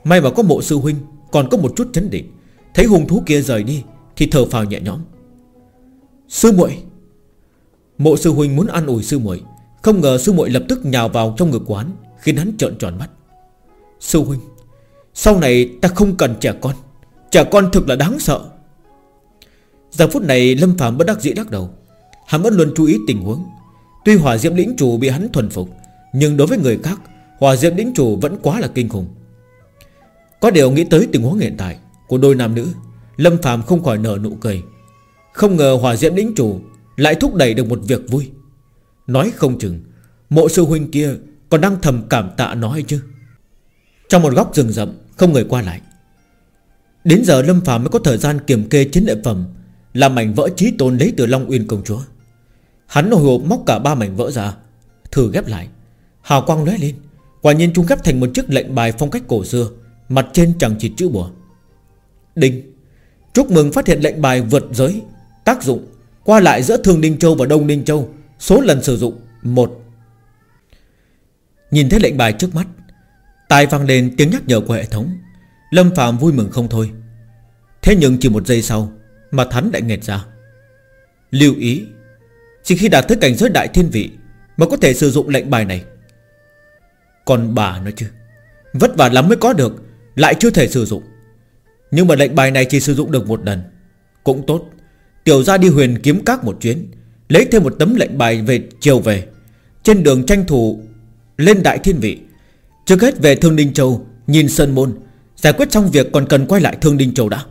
Speaker 1: May mà có mộ sư huynh, Còn có một chút chấn định. Thấy hung thú kia rời đi thì thở phào nhẹ nhõm. Sư muội, Mộ sư huynh muốn ăn ủi sư muội, Không ngờ sư muội lập tức nhào vào trong ngực quán, Khiến hắn trợn tròn mắt. Sư huynh, Sau này ta không cần trẻ con Trẻ con thực là đáng sợ. Giờ phút này Lâm phàm bất đắc dĩ đắc đầu. Hắn vẫn luôn chú ý tình huống. Tuy hỏa diễm lĩnh chủ bị hắn thuần phục, Nhưng đối với người khác, Hỏa diễm lĩnh chủ vẫn quá là kinh khủng. Có điều nghĩ tới tình huống hiện tại Của đôi nam nữ Lâm Phạm không khỏi nở nụ cười. Không ngờ hỏa diễm lĩnh chủ Lại thúc đẩy được một việc vui. Nói không chừng, Mộ sư huynh kia còn đang thầm cảm tạ nó hay chứ? Trong một góc rừng rậm, Không người qua lại. Đến giờ Lâm Phạm mới có thời gian kiểm kê chiến lợi phẩm, làm mảnh vỡ trí tôn lấy từ Long Uyên công chúa. Hắn hồi hộp móc cả ba mảnh vỡ ra, Thử ghép lại. Hào quang lóe lên, Quả nhiên chúng ghép thành một chiếc lệnh bài phong cách cổ xưa, Mặt trên chẳng chỉ chữ bùa. Đinh! Chúc mừng phát hiện lệnh bài vượt giới. Tác dụng, Qua lại giữa Thương Ninh Châu và Đông Ninh Châu, Số lần sử dụng, một. Nhìn thấy lệnh bài trước mắt, Tai vang lên tiếng nhắc nhở của hệ thống. Lâm Phạm vui mừng không thôi. Thế nhưng chỉ một giây sau Mà hắn lại nghẹt ra. Lưu ý, Chỉ khi đạt tới cảnh giới đại thiên vị Mà có thể sử dụng lệnh bài này. Còn bà nói chứ, Vất vả lắm mới có được, Lại chưa thể sử dụng. Nhưng mà lệnh bài này chỉ sử dụng được một lần. Cũng tốt, Tiểu ra đi huyền kiếm các một chuyến, Lấy thêm một tấm lệnh bài về chiều về. Trên đường tranh thủ Lên đại thiên vị. Trước hết về Thương Đinh Châu, Nhìn Sơn Môn, Giải quyết xong việc còn cần quay lại Thương Đinh Châu đã.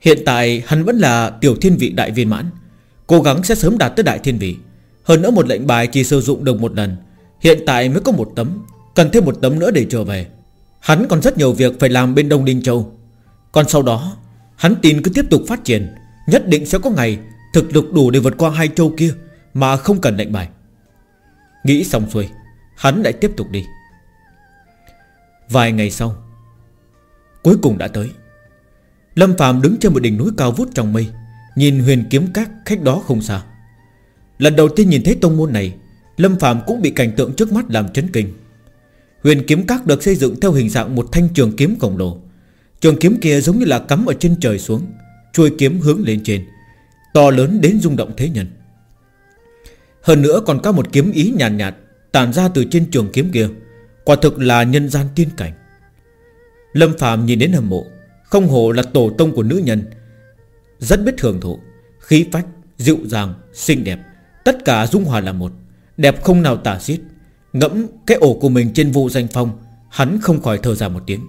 Speaker 1: Hiện tại hắn vẫn là tiểu thiên vị đại viên mãn, Cố gắng sẽ sớm đạt tới đại thiên vị. Hơn nữa một lệnh bài chỉ sử dụng được một lần, Hiện tại mới có một tấm, Cần thêm một tấm nữa để trở về. Hắn còn rất nhiều việc phải làm bên Đông Đinh Châu. Còn sau đó, Hắn tin cứ tiếp tục phát triển, Nhất định sẽ có ngày Thực lực đủ để vượt qua hai châu kia Mà không cần lệnh bài. Nghĩ xong xuôi, Hắn lại tiếp tục đi. Vài ngày sau, Cuối cùng đã tới. Lâm Phạm đứng trên một đỉnh núi cao vút trong mây, Nhìn huyền kiếm các khách đó không xa. Lần đầu tiên nhìn thấy tông môn này, Lâm Phạm cũng bị cảnh tượng trước mắt làm chấn kinh. Huyền kiếm các được xây dựng theo hình dạng một thanh trường kiếm khổng lồ. Trường kiếm kia giống như là cắm ở trên trời xuống Chuôi kiếm hướng lên trên To lớn đến rung động thế nhân. Hơn nữa còn có một kiếm ý nhàn nhạt, nhạt Tản ra từ trên trường kiếm kia Quả thực là nhân gian tiên cảnh. Lâm Phạm nhìn đến hâm mộ Không hồ là tổ tông của nữ nhân Rất biết hưởng thụ Khí phách, dịu dàng, xinh đẹp Tất cả dung hòa là một Đẹp không nào tả xiết. Ngẫm cái ổ của mình trên vụ danh phong, Hắn không khỏi thở ra một tiếng.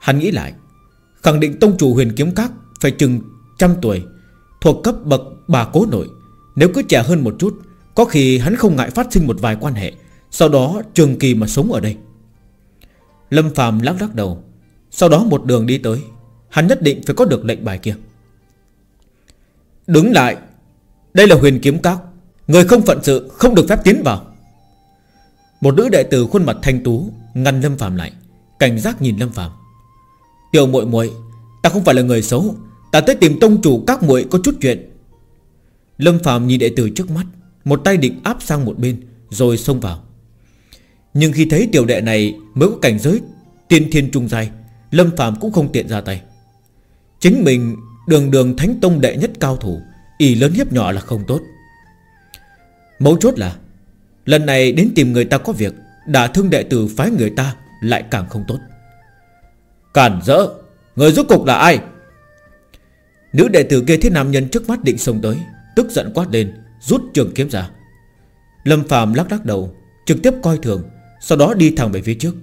Speaker 1: Hắn nghĩ lại, Khẳng định tông chủ huyền kiếm các Phải chừng trăm tuổi, Thuộc cấp bậc bà cố nội. Nếu cứ trẻ hơn một chút, Có khi hắn không ngại phát sinh một vài quan hệ, Sau đó trường kỳ mà sống ở đây. Lâm phàm lắc lắc đầu, Sau đó một đường đi tới, Hắn nhất định phải có được lệnh bài kia. Đứng lại, Đây là huyền kiếm các, Người không phận sự, không được phép tiến vào. Một nữ đệ tử khuôn mặt thanh tú, Ngăn Lâm Phạm lại, Cảnh giác nhìn Lâm Phạm Tiểu muội muội, Ta không phải là người xấu, Ta tới tìm tông chủ các muội có chút chuyện. Lâm Phạm nhìn đệ tử trước mắt, Một tay định áp sang một bên, Rồi xông vào. Nhưng khi thấy tiểu đệ này mới có cảnh giới Tiên thiên trung giai, Lâm Phạm cũng không tiện ra tay. Chính mình, đường đường thánh tông đệ nhất cao thủ ỷ lớn hiếp nhỏ là không tốt. Mấu chốt là Lần này đến tìm người ta có việc, Đả thương đệ tử phái người ta Lại càng không tốt. Cản rỡ, Người rốt cục là ai? Nữ đệ tử kia thấy nam nhân trước mắt định xông tới, Tức giận quát lên, Rút trường kiếm ra. Lâm phàm lắc lắc đầu, Trực tiếp coi thường, Sau đó đi thẳng về phía trước.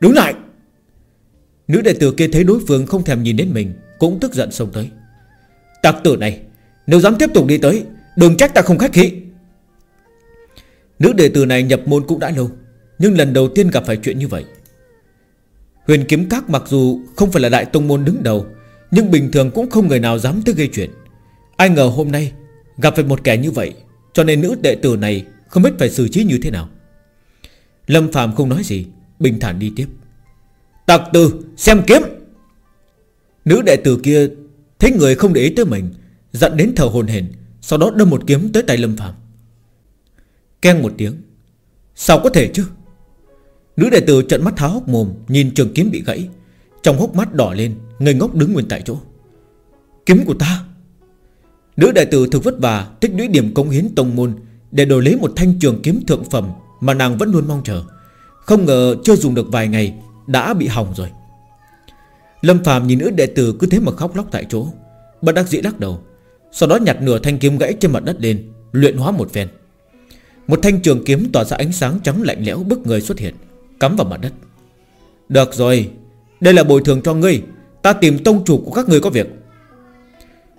Speaker 1: Đứng lại! Nữ đệ tử kia thấy đối phương không thèm nhìn đến mình, Cũng tức giận xông tới. Tạc tử này, Nếu dám tiếp tục đi tới, Đừng trách ta không khách khí. Nữ đệ tử này nhập môn cũng đã lâu, Nhưng lần đầu tiên gặp phải chuyện như vậy. Huyền kiếm các mặc dù Không phải là đại tông môn đứng đầu, Nhưng bình thường cũng không người nào dám tới gây chuyện. Ai ngờ hôm nay Gặp phải một kẻ như vậy, Cho nên nữ đệ tử này không biết phải xử trí như thế nào. Lâm Phạm không nói gì, Bình thản đi tiếp. Tặc tử, xem kiếm! Nữ đệ tử kia Thấy người không để ý tới mình, Giận đến thở hồn hển, Sau đó đâm một kiếm tới tay Lâm Phạm Keng một tiếng. Sao có thể chứ? Nữ đệ tử trận mắt tháo hốc mồm, Nhìn trường kiếm bị gãy. Trong hốc mắt đỏ lên, Ngây ngốc đứng nguyên tại chỗ. Kiếm của ta. Nữ đệ tử thực vất vả Tích lũy điểm công hiến tông môn, Để đổi lấy một thanh trường kiếm thượng phẩm Mà nàng vẫn luôn mong chờ. Không ngờ chưa dùng được vài ngày, Đã bị hỏng rồi. Lâm Phạm nhìn nữ đệ tử cứ thế mà khóc lóc tại chỗ. Bất đắc dĩ lắc đầu, Sau đó nhặt nửa thanh kiếm gãy trên mặt đất lên, Luyện hóa một phen. Một thanh trường kiếm tỏa ra ánh sáng trắng lạnh lẽo bức người xuất hiện, Cắm vào mặt đất. Được rồi, Đây là bồi thường cho ngươi. Ta tìm tông chủ của các người có việc.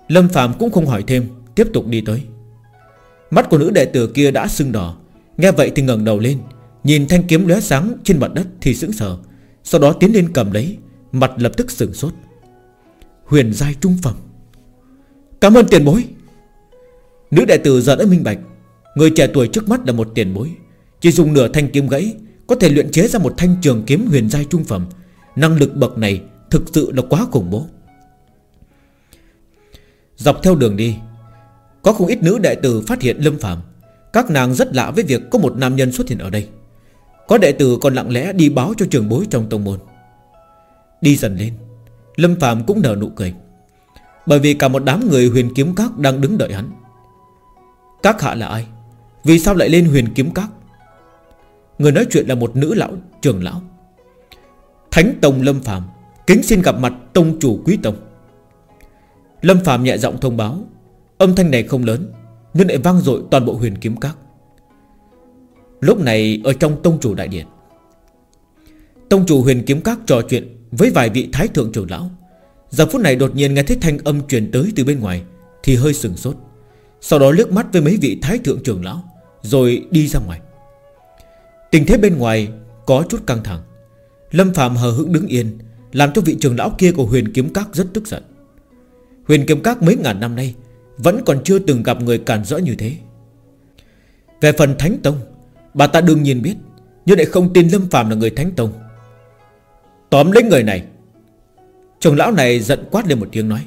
Speaker 1: Lâm Phạm cũng không hỏi thêm, Tiếp tục đi tới. Mắt của nữ đệ tử kia đã sưng đỏ. Nghe vậy thì ngẩng đầu lên, Nhìn thanh kiếm lóe sáng trên mặt đất thì sững sờ. Sau đó tiến lên cầm lấy, Mặt lập tức sửng sốt. Huyền giai trung phẩm. Cảm ơn tiền bối. Nữ đại tử giận đã minh bạch Người trẻ tuổi trước mắt là một tiền bối. Chỉ dùng nửa thanh kiếm gãy, Có thể luyện chế ra một thanh trường kiếm huyền giai trung phẩm. Năng lực bậc này Thực sự là quá khủng bố. Dọc theo đường đi, Có không ít nữ đệ tử phát hiện lâm phạm Các nàng rất lạ với việc có một nam nhân xuất hiện ở đây. Có đệ tử còn lặng lẽ đi báo cho trường bối trong tông môn. Đi dần lên, Lâm Phạm cũng nở nụ cười. Bởi vì cả một đám người huyền kiếm các đang đứng đợi hắn. Các hạ là ai? Vì sao lại lên huyền kiếm các? Người nói chuyện là một nữ lão, trưởng lão. Thánh Tông Lâm Phạm Kính xin gặp mặt Tông chủ Quý Tông. Lâm Phạm nhẹ giọng thông báo, Âm thanh này không lớn, Nhưng lại vang dội toàn bộ huyền kiếm các. Lúc này ở trong Tông chủ đại điện, Tông chủ huyền kiếm các trò chuyện với vài vị thái thượng trưởng lão. Giờ phút này đột nhiên nghe thấy thanh âm truyền tới từ bên ngoài Thì hơi sừng sốt. Sau đó lướt mắt với mấy vị thái thượng trưởng lão. Rồi đi ra ngoài. Tình thế bên ngoài có chút căng thẳng. Lâm Phạm hờ hững đứng yên, Làm cho vị trưởng lão kia của huyền kiếm các rất tức giận. Huyền kiếm các mấy ngàn năm nay Vẫn còn chưa từng gặp người cản rỡ như thế. Về phần Thánh Tông, Bà ta đương nhiên biết, Nhưng lại không tin Lâm Phạm là người Thánh Tông. Tóm lấy người này. Trường lão này giận quát lên một tiếng nói,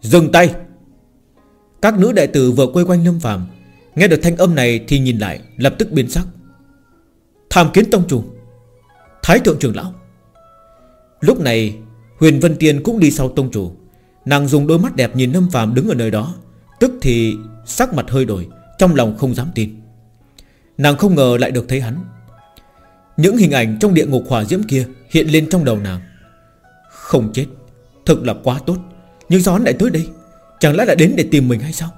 Speaker 1: Dừng tay! Các nữ đại tử vừa quay quanh Lâm Phạm. Nghe được thanh âm này thì nhìn lại, Lập tức biến sắc. Tham kiến tông chủ, Thái thượng trưởng lão. Lúc này, Huyền Vân Tiên cũng đi sau tông chủ. Nàng dùng đôi mắt đẹp nhìn Lâm Phàm đứng ở nơi đó, Tức thì sắc mặt hơi đổi, Trong lòng không dám tin. Nàng không ngờ lại được thấy hắn. Những hình ảnh trong địa ngục hỏa diễm kia Hiện lên trong đầu nàng. Không chết, Thực là quá tốt, Nhưng sao hắn lại tới đây? Chẳng lẽ lại đến để tìm mình hay sao?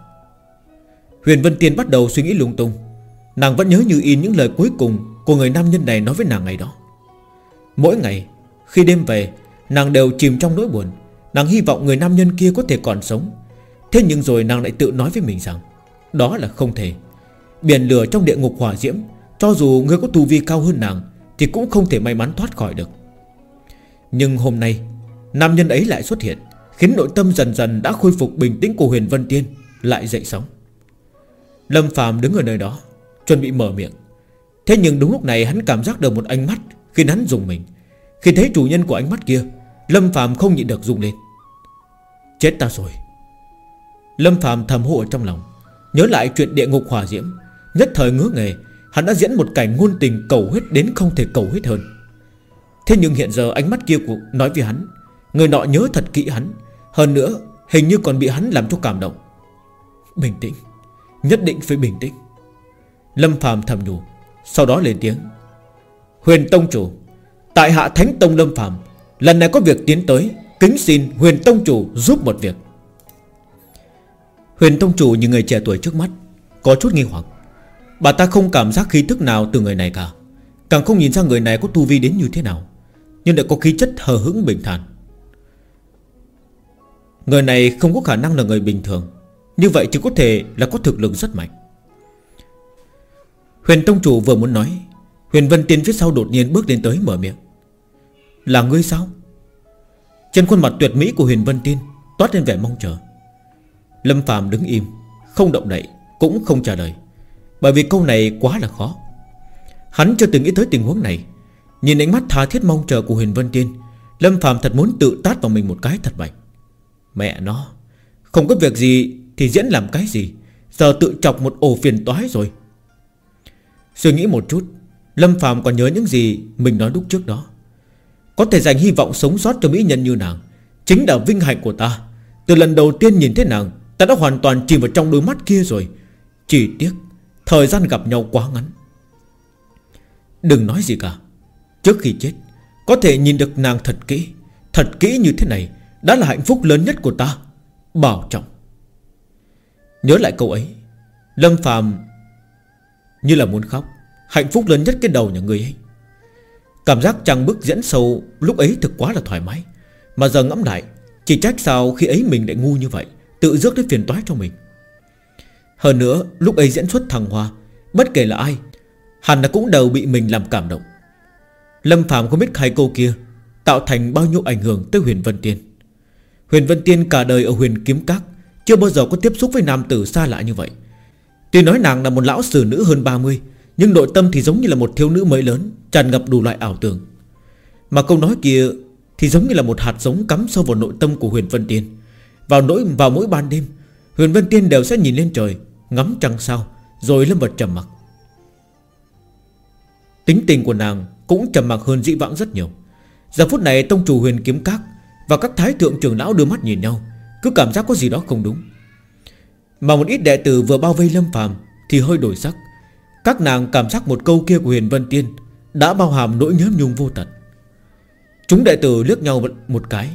Speaker 1: Huyền Vân Tiên bắt đầu suy nghĩ lung tung. Nàng vẫn nhớ như in những lời cuối cùng Của người nam nhân này nói với nàng ngày đó. Mỗi ngày, Khi đêm về, Nàng đều chìm trong nỗi buồn. Nàng hy vọng người nam nhân kia có thể còn sống. Thế nhưng rồi nàng lại tự nói với mình rằng, Đó là không thể. Biển lửa trong địa ngục hỏa diễm, Cho dù người có tu vi cao hơn nàng, Thì cũng không thể may mắn thoát khỏi được. Nhưng hôm nay, Nam nhân ấy lại xuất hiện, Khiến nội tâm dần dần đã khôi phục bình tĩnh của huyền Vân Tiên, Lại dậy sóng. Lâm Phạm đứng ở nơi đó, Chuẩn bị mở miệng. Thế nhưng đúng lúc này hắn cảm giác được một ánh mắt Khiến hắn dùng mình. Khi thấy chủ nhân của ánh mắt kia, Lâm Phạm không nhịn được dùng lên. Chết ta rồi. Lâm Phạm thầm hộ ở trong lòng, Nhớ lại chuyện địa ngục hỏa diễm. Nhất thời ngứa nghề, Hắn đã diễn một cảnh ngôn tình cầu huyết đến không thể cầu huyết hơn. Thế nhưng hiện giờ ánh mắt kia của, nói với hắn, Người nọ nhớ thật kỹ hắn. Hơn nữa, hình như còn bị hắn làm cho cảm động. Bình tĩnh. Nhất định phải bình tĩnh. Lâm Phạm thầm nhủ, Sau đó lên tiếng. Huyền Tông Chủ, Tại hạ Thánh Tông Lâm Phạm Lần này có việc tiến tới, Kính xin Huyền Tông Chủ giúp một việc. Huyền Tông Chủ như người trẻ tuổi trước mắt, Có chút nghi hoặc. Bà ta không cảm giác khí tức nào từ người này cả, Càng không nhìn ra người này có tu vi đến như thế nào, Nhưng lại có khí chất hờ hững bình thản. Người này không có khả năng là người bình thường như vậy chỉ có thể là có thực lực rất mạnh. Huyền Tông Chủ vừa muốn nói, Huyền Vân Tiên phía sau đột nhiên bước lên tới mở miệng. Là ngươi sao? Trên khuôn mặt tuyệt mỹ của Huyền Vân Tiên Toát lên vẻ mong chờ. Lâm Phạm đứng im, Không động đậy, Cũng không trả lời. Bởi vì câu này quá là khó. Hắn chưa từng nghĩ tới tình huống này. Nhìn ánh mắt tha thiết mong chờ của Huyền Vân Tiên, Lâm Phạm thật muốn tự tát vào mình một cái thật mạnh. Mẹ nó, Không có việc gì thì diễn làm cái gì? Giờ tự chọc một ổ phiền toái rồi. Suy nghĩ một chút, Lâm Phạm còn nhớ những gì Mình nói lúc trước đó. Có thể dành hy vọng sống sót cho mỹ nhân như nàng, Chính là vinh hạnh của ta. Từ lần đầu tiên nhìn thấy nàng, Ta đã hoàn toàn chìm vào trong đôi mắt kia rồi. Chỉ tiếc, Thời gian gặp nhau quá ngắn. Đừng nói gì cả, Trước khi chết, Có thể nhìn được nàng thật kỹ. Thật kỹ như thế này, Đã là hạnh phúc lớn nhất của ta. Bảo trọng. Nhớ lại câu ấy. Lâm Phạm Như là muốn khóc. Hạnh phúc lớn nhất cái đầu nhà người ấy. Cảm giác trăng bước diễn sâu Lúc ấy thực quá là thoải mái. Mà giờ ngẫm lại, Chỉ trách sao khi ấy mình lại ngu như vậy, Tự rước đến phiền toái cho mình. Hơn nữa, lúc ấy diễn xuất thằng Hoa, Bất kể là ai, Hẳn là cũng đều bị mình làm cảm động. Lâm Phạm không biết hai câu kia Tạo thành bao nhiêu ảnh hưởng tới Huyền Vân Tiên. Huyền Vân Tiên cả đời ở huyền kiếm các chưa bao giờ có tiếp xúc với nam tử xa lạ như vậy. Tuy nói nàng là một lão sử nữ hơn 30 Nhưng nội tâm thì giống như là một thiếu nữ mới lớn, Tràn ngập đủ loại ảo tưởng. Mà câu nói kia Thì giống như là một hạt giống cắm sâu vào nội tâm của Huyền Vân Tiên. Vào nỗi, vào mỗi ban đêm, Huyền Vân Tiên đều sẽ nhìn lên trời, Ngắm trăng sao, Rồi lâm vật trầm mặc. Tính tình của nàng cũng trầm mặc hơn dĩ vãng rất nhiều. Giờ phút này tông chủ huyền kiếm các Và các thái thượng trưởng lão đưa mắt nhìn nhau. Cứ cảm giác có gì đó không đúng. Mà một ít đệ tử vừa bao vây lâm phàm Thì hơi đổi sắc. Các nàng cảm giác một câu kia của huyền vân tiên Đã bao hàm nỗi nhớ nhung vô tận. Chúng đệ tử liếc nhau một cái,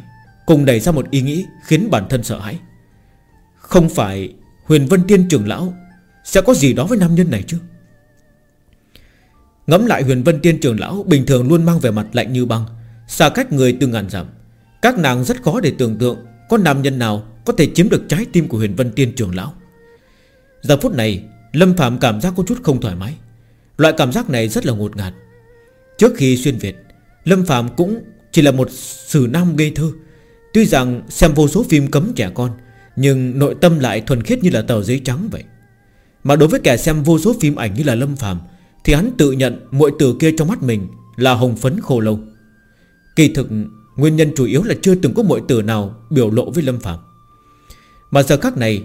Speaker 1: Cùng đẩy ra một ý nghĩ Khiến bản thân sợ hãi. Không phải huyền vân tiên trưởng lão Sẽ có gì đó với nam nhân này chứ? Ngắm lại huyền vân tiên trưởng lão Bình thường luôn mang vẻ mặt lạnh như băng, Xa cách người từ ngàn dặm. Các nàng rất khó để tưởng tượng có nam nhân nào có thể chiếm được trái tim của huyền vân tiên trưởng lão? Giờ phút này, Lâm Phạm cảm giác có chút không thoải mái. Loại cảm giác này rất là ngột ngạt. Trước khi xuyên Việt, Lâm Phạm cũng chỉ là một sử nam gây thơ. Tuy rằng xem vô số phim cấm trẻ con, Nhưng nội tâm lại thuần khiết như là tờ giấy trắng vậy. Mà đối với kẻ xem vô số phim ảnh như là Lâm Phạm, Thì hắn tự nhận muội từ kia trong mắt mình Là hồng phấn khô lâu. Kỳ thực Nguyên nhân chủ yếu là chưa từng có mọi tử nào Biểu lộ với Lâm Phạm. Mà giờ khắc này,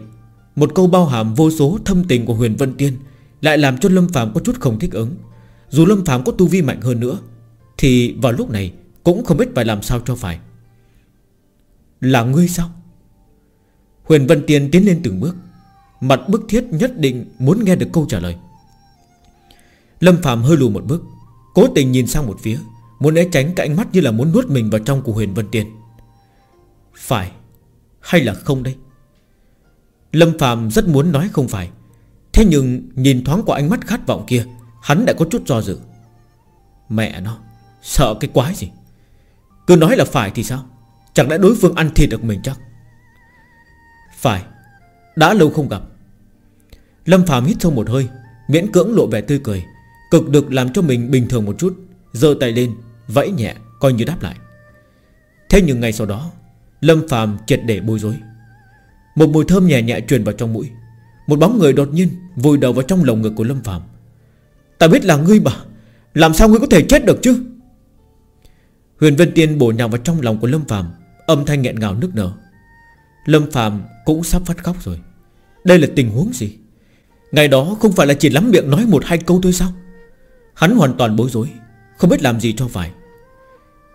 Speaker 1: Một câu bao hàm vô số thâm tình của huyền Vân Tiên Lại làm cho Lâm Phạm có chút không thích ứng. Dù Lâm Phạm có tu vi mạnh hơn nữa, Thì vào lúc này Cũng không biết phải làm sao cho phải. Là ngươi sao? Huyền Vân Tiên tiến lên từng bước, Mặt bức thiết nhất định muốn nghe được câu trả lời. Lâm Phạm hơi lùi một bước, Cố tình nhìn sang một phía. Muốn né tránh cái ánh mắt như là muốn nuốt mình vào trong của huyền Vân Tiên. Phải, Hay là không đây? Lâm Phạm rất muốn nói không phải. Thế nhưng nhìn thoáng qua ánh mắt khát vọng kia, Hắn đã có chút do dự. Mẹ nó, Sợ cái quái gì? Cứ nói là phải thì sao? Chẳng lẽ đối phương ăn thịt được mình chắc? Phải, Đã lâu không gặp. Lâm Phạm hít sâu một hơi, Miễn cưỡng lộ vẻ tươi cười, Cực được làm cho mình bình thường một chút, giơ tay lên Vẫy nhẹ coi như đáp lại. Thế nhưng ngày sau đó Lâm phàm triệt để bối rối. Một mùi thơm nhẹ nhẹ truyền vào trong mũi. Một bóng người đột nhiên Vùi đầu vào trong lồng ngực của Lâm phàm. Ta biết là ngươi mà Làm sao ngươi có thể chết được chứ? Huyền Vân Tiên bổ nhào vào trong lòng của Lâm phàm, Âm thanh nghẹn ngào nức nở. Lâm phàm cũng sắp phát khóc rồi. Đây là tình huống gì? Ngày đó không phải là chỉ lắm miệng nói một hai câu thôi sao? Hắn hoàn toàn bối rối. Không biết làm gì cho phải.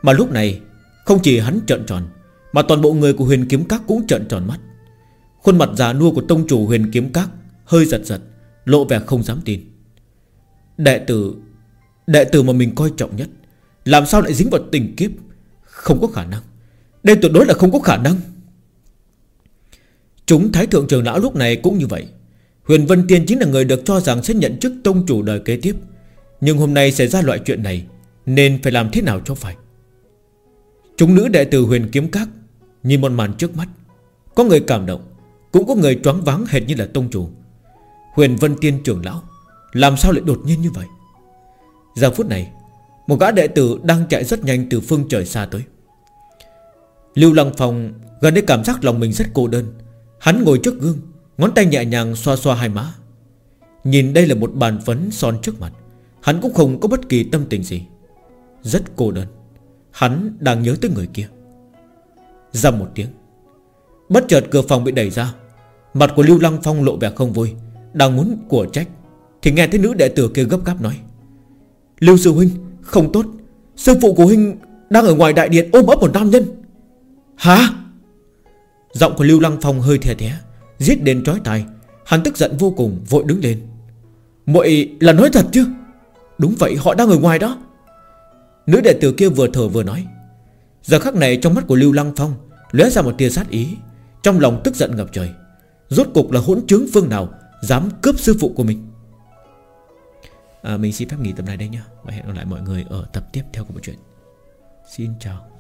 Speaker 1: Mà lúc này, Không chỉ hắn trợn tròn, Mà toàn bộ người của huyền kiếm các cũng trợn tròn mắt. Khuôn mặt già nua của tông chủ huyền kiếm các Hơi giật giật, Lộ vẻ không dám tin. Đệ tử Đệ tử mà mình coi trọng nhất, Làm sao lại dính vào tình kiếp? Không có khả năng. Đây tuyệt đối là không có khả năng. Chúng Thái Thượng Trường Lão lúc này cũng như vậy. Huyền Vân Tiên chính là người được cho rằng sẽ nhận chức tông chủ đời kế tiếp. Nhưng hôm nay xảy ra loại chuyện này, Nên phải làm thế nào cho phải? Chúng nữ đệ tử huyền kiếm các, Nhìn một màn trước mắt, Có người cảm động, Cũng có người choáng váng hệt như là tông chủ. Huyền Vân Tiên trưởng lão, Làm sao lại đột nhiên như vậy? Giờ phút này, Một gã đệ tử đang chạy rất nhanh từ phương trời xa tới. Lưu Lăng Phong gần đây cảm giác lòng mình rất cô đơn. Hắn ngồi trước gương, Ngón tay nhẹ nhàng xoa xoa hai má. Nhìn đây là một bàn phấn son trước mặt. Hắn cũng không có bất kỳ tâm tình gì. Rất cô đơn. Hắn đang nhớ tới người kia. Dầm một tiếng. Bất chợt cửa phòng bị đẩy ra. Mặt của Lưu Lăng Phong lộ vẻ không vui. Đang muốn của trách, Thì nghe thấy nữ đệ tử kia gấp gáp nói. Lưu Sư Huynh, không tốt. Sư phụ của Huynh đang ở ngoài đại điện ôm ấp một nam nhân. Hả? Giọng của Lưu Lăng Phong hơi thè thé, Giết đến trói tay Hắn tức giận vô cùng, vội đứng lên. Mội là nói thật chứ? Đúng vậy họ đang ở ngoài đó. Nữ đệ tử kia vừa thở vừa nói. Giờ khắc này trong mắt của Lưu Lăng Phong lóe ra một tia sát ý Trong lòng tức giận ngập trời. Rốt cục là hỗn trướng phương nào Dám cướp sư phụ của mình? À, Mình xin phép nghỉ tập này đây nhá. Và hẹn gặp lại mọi người ở tập tiếp theo của bộ truyện. Xin chào.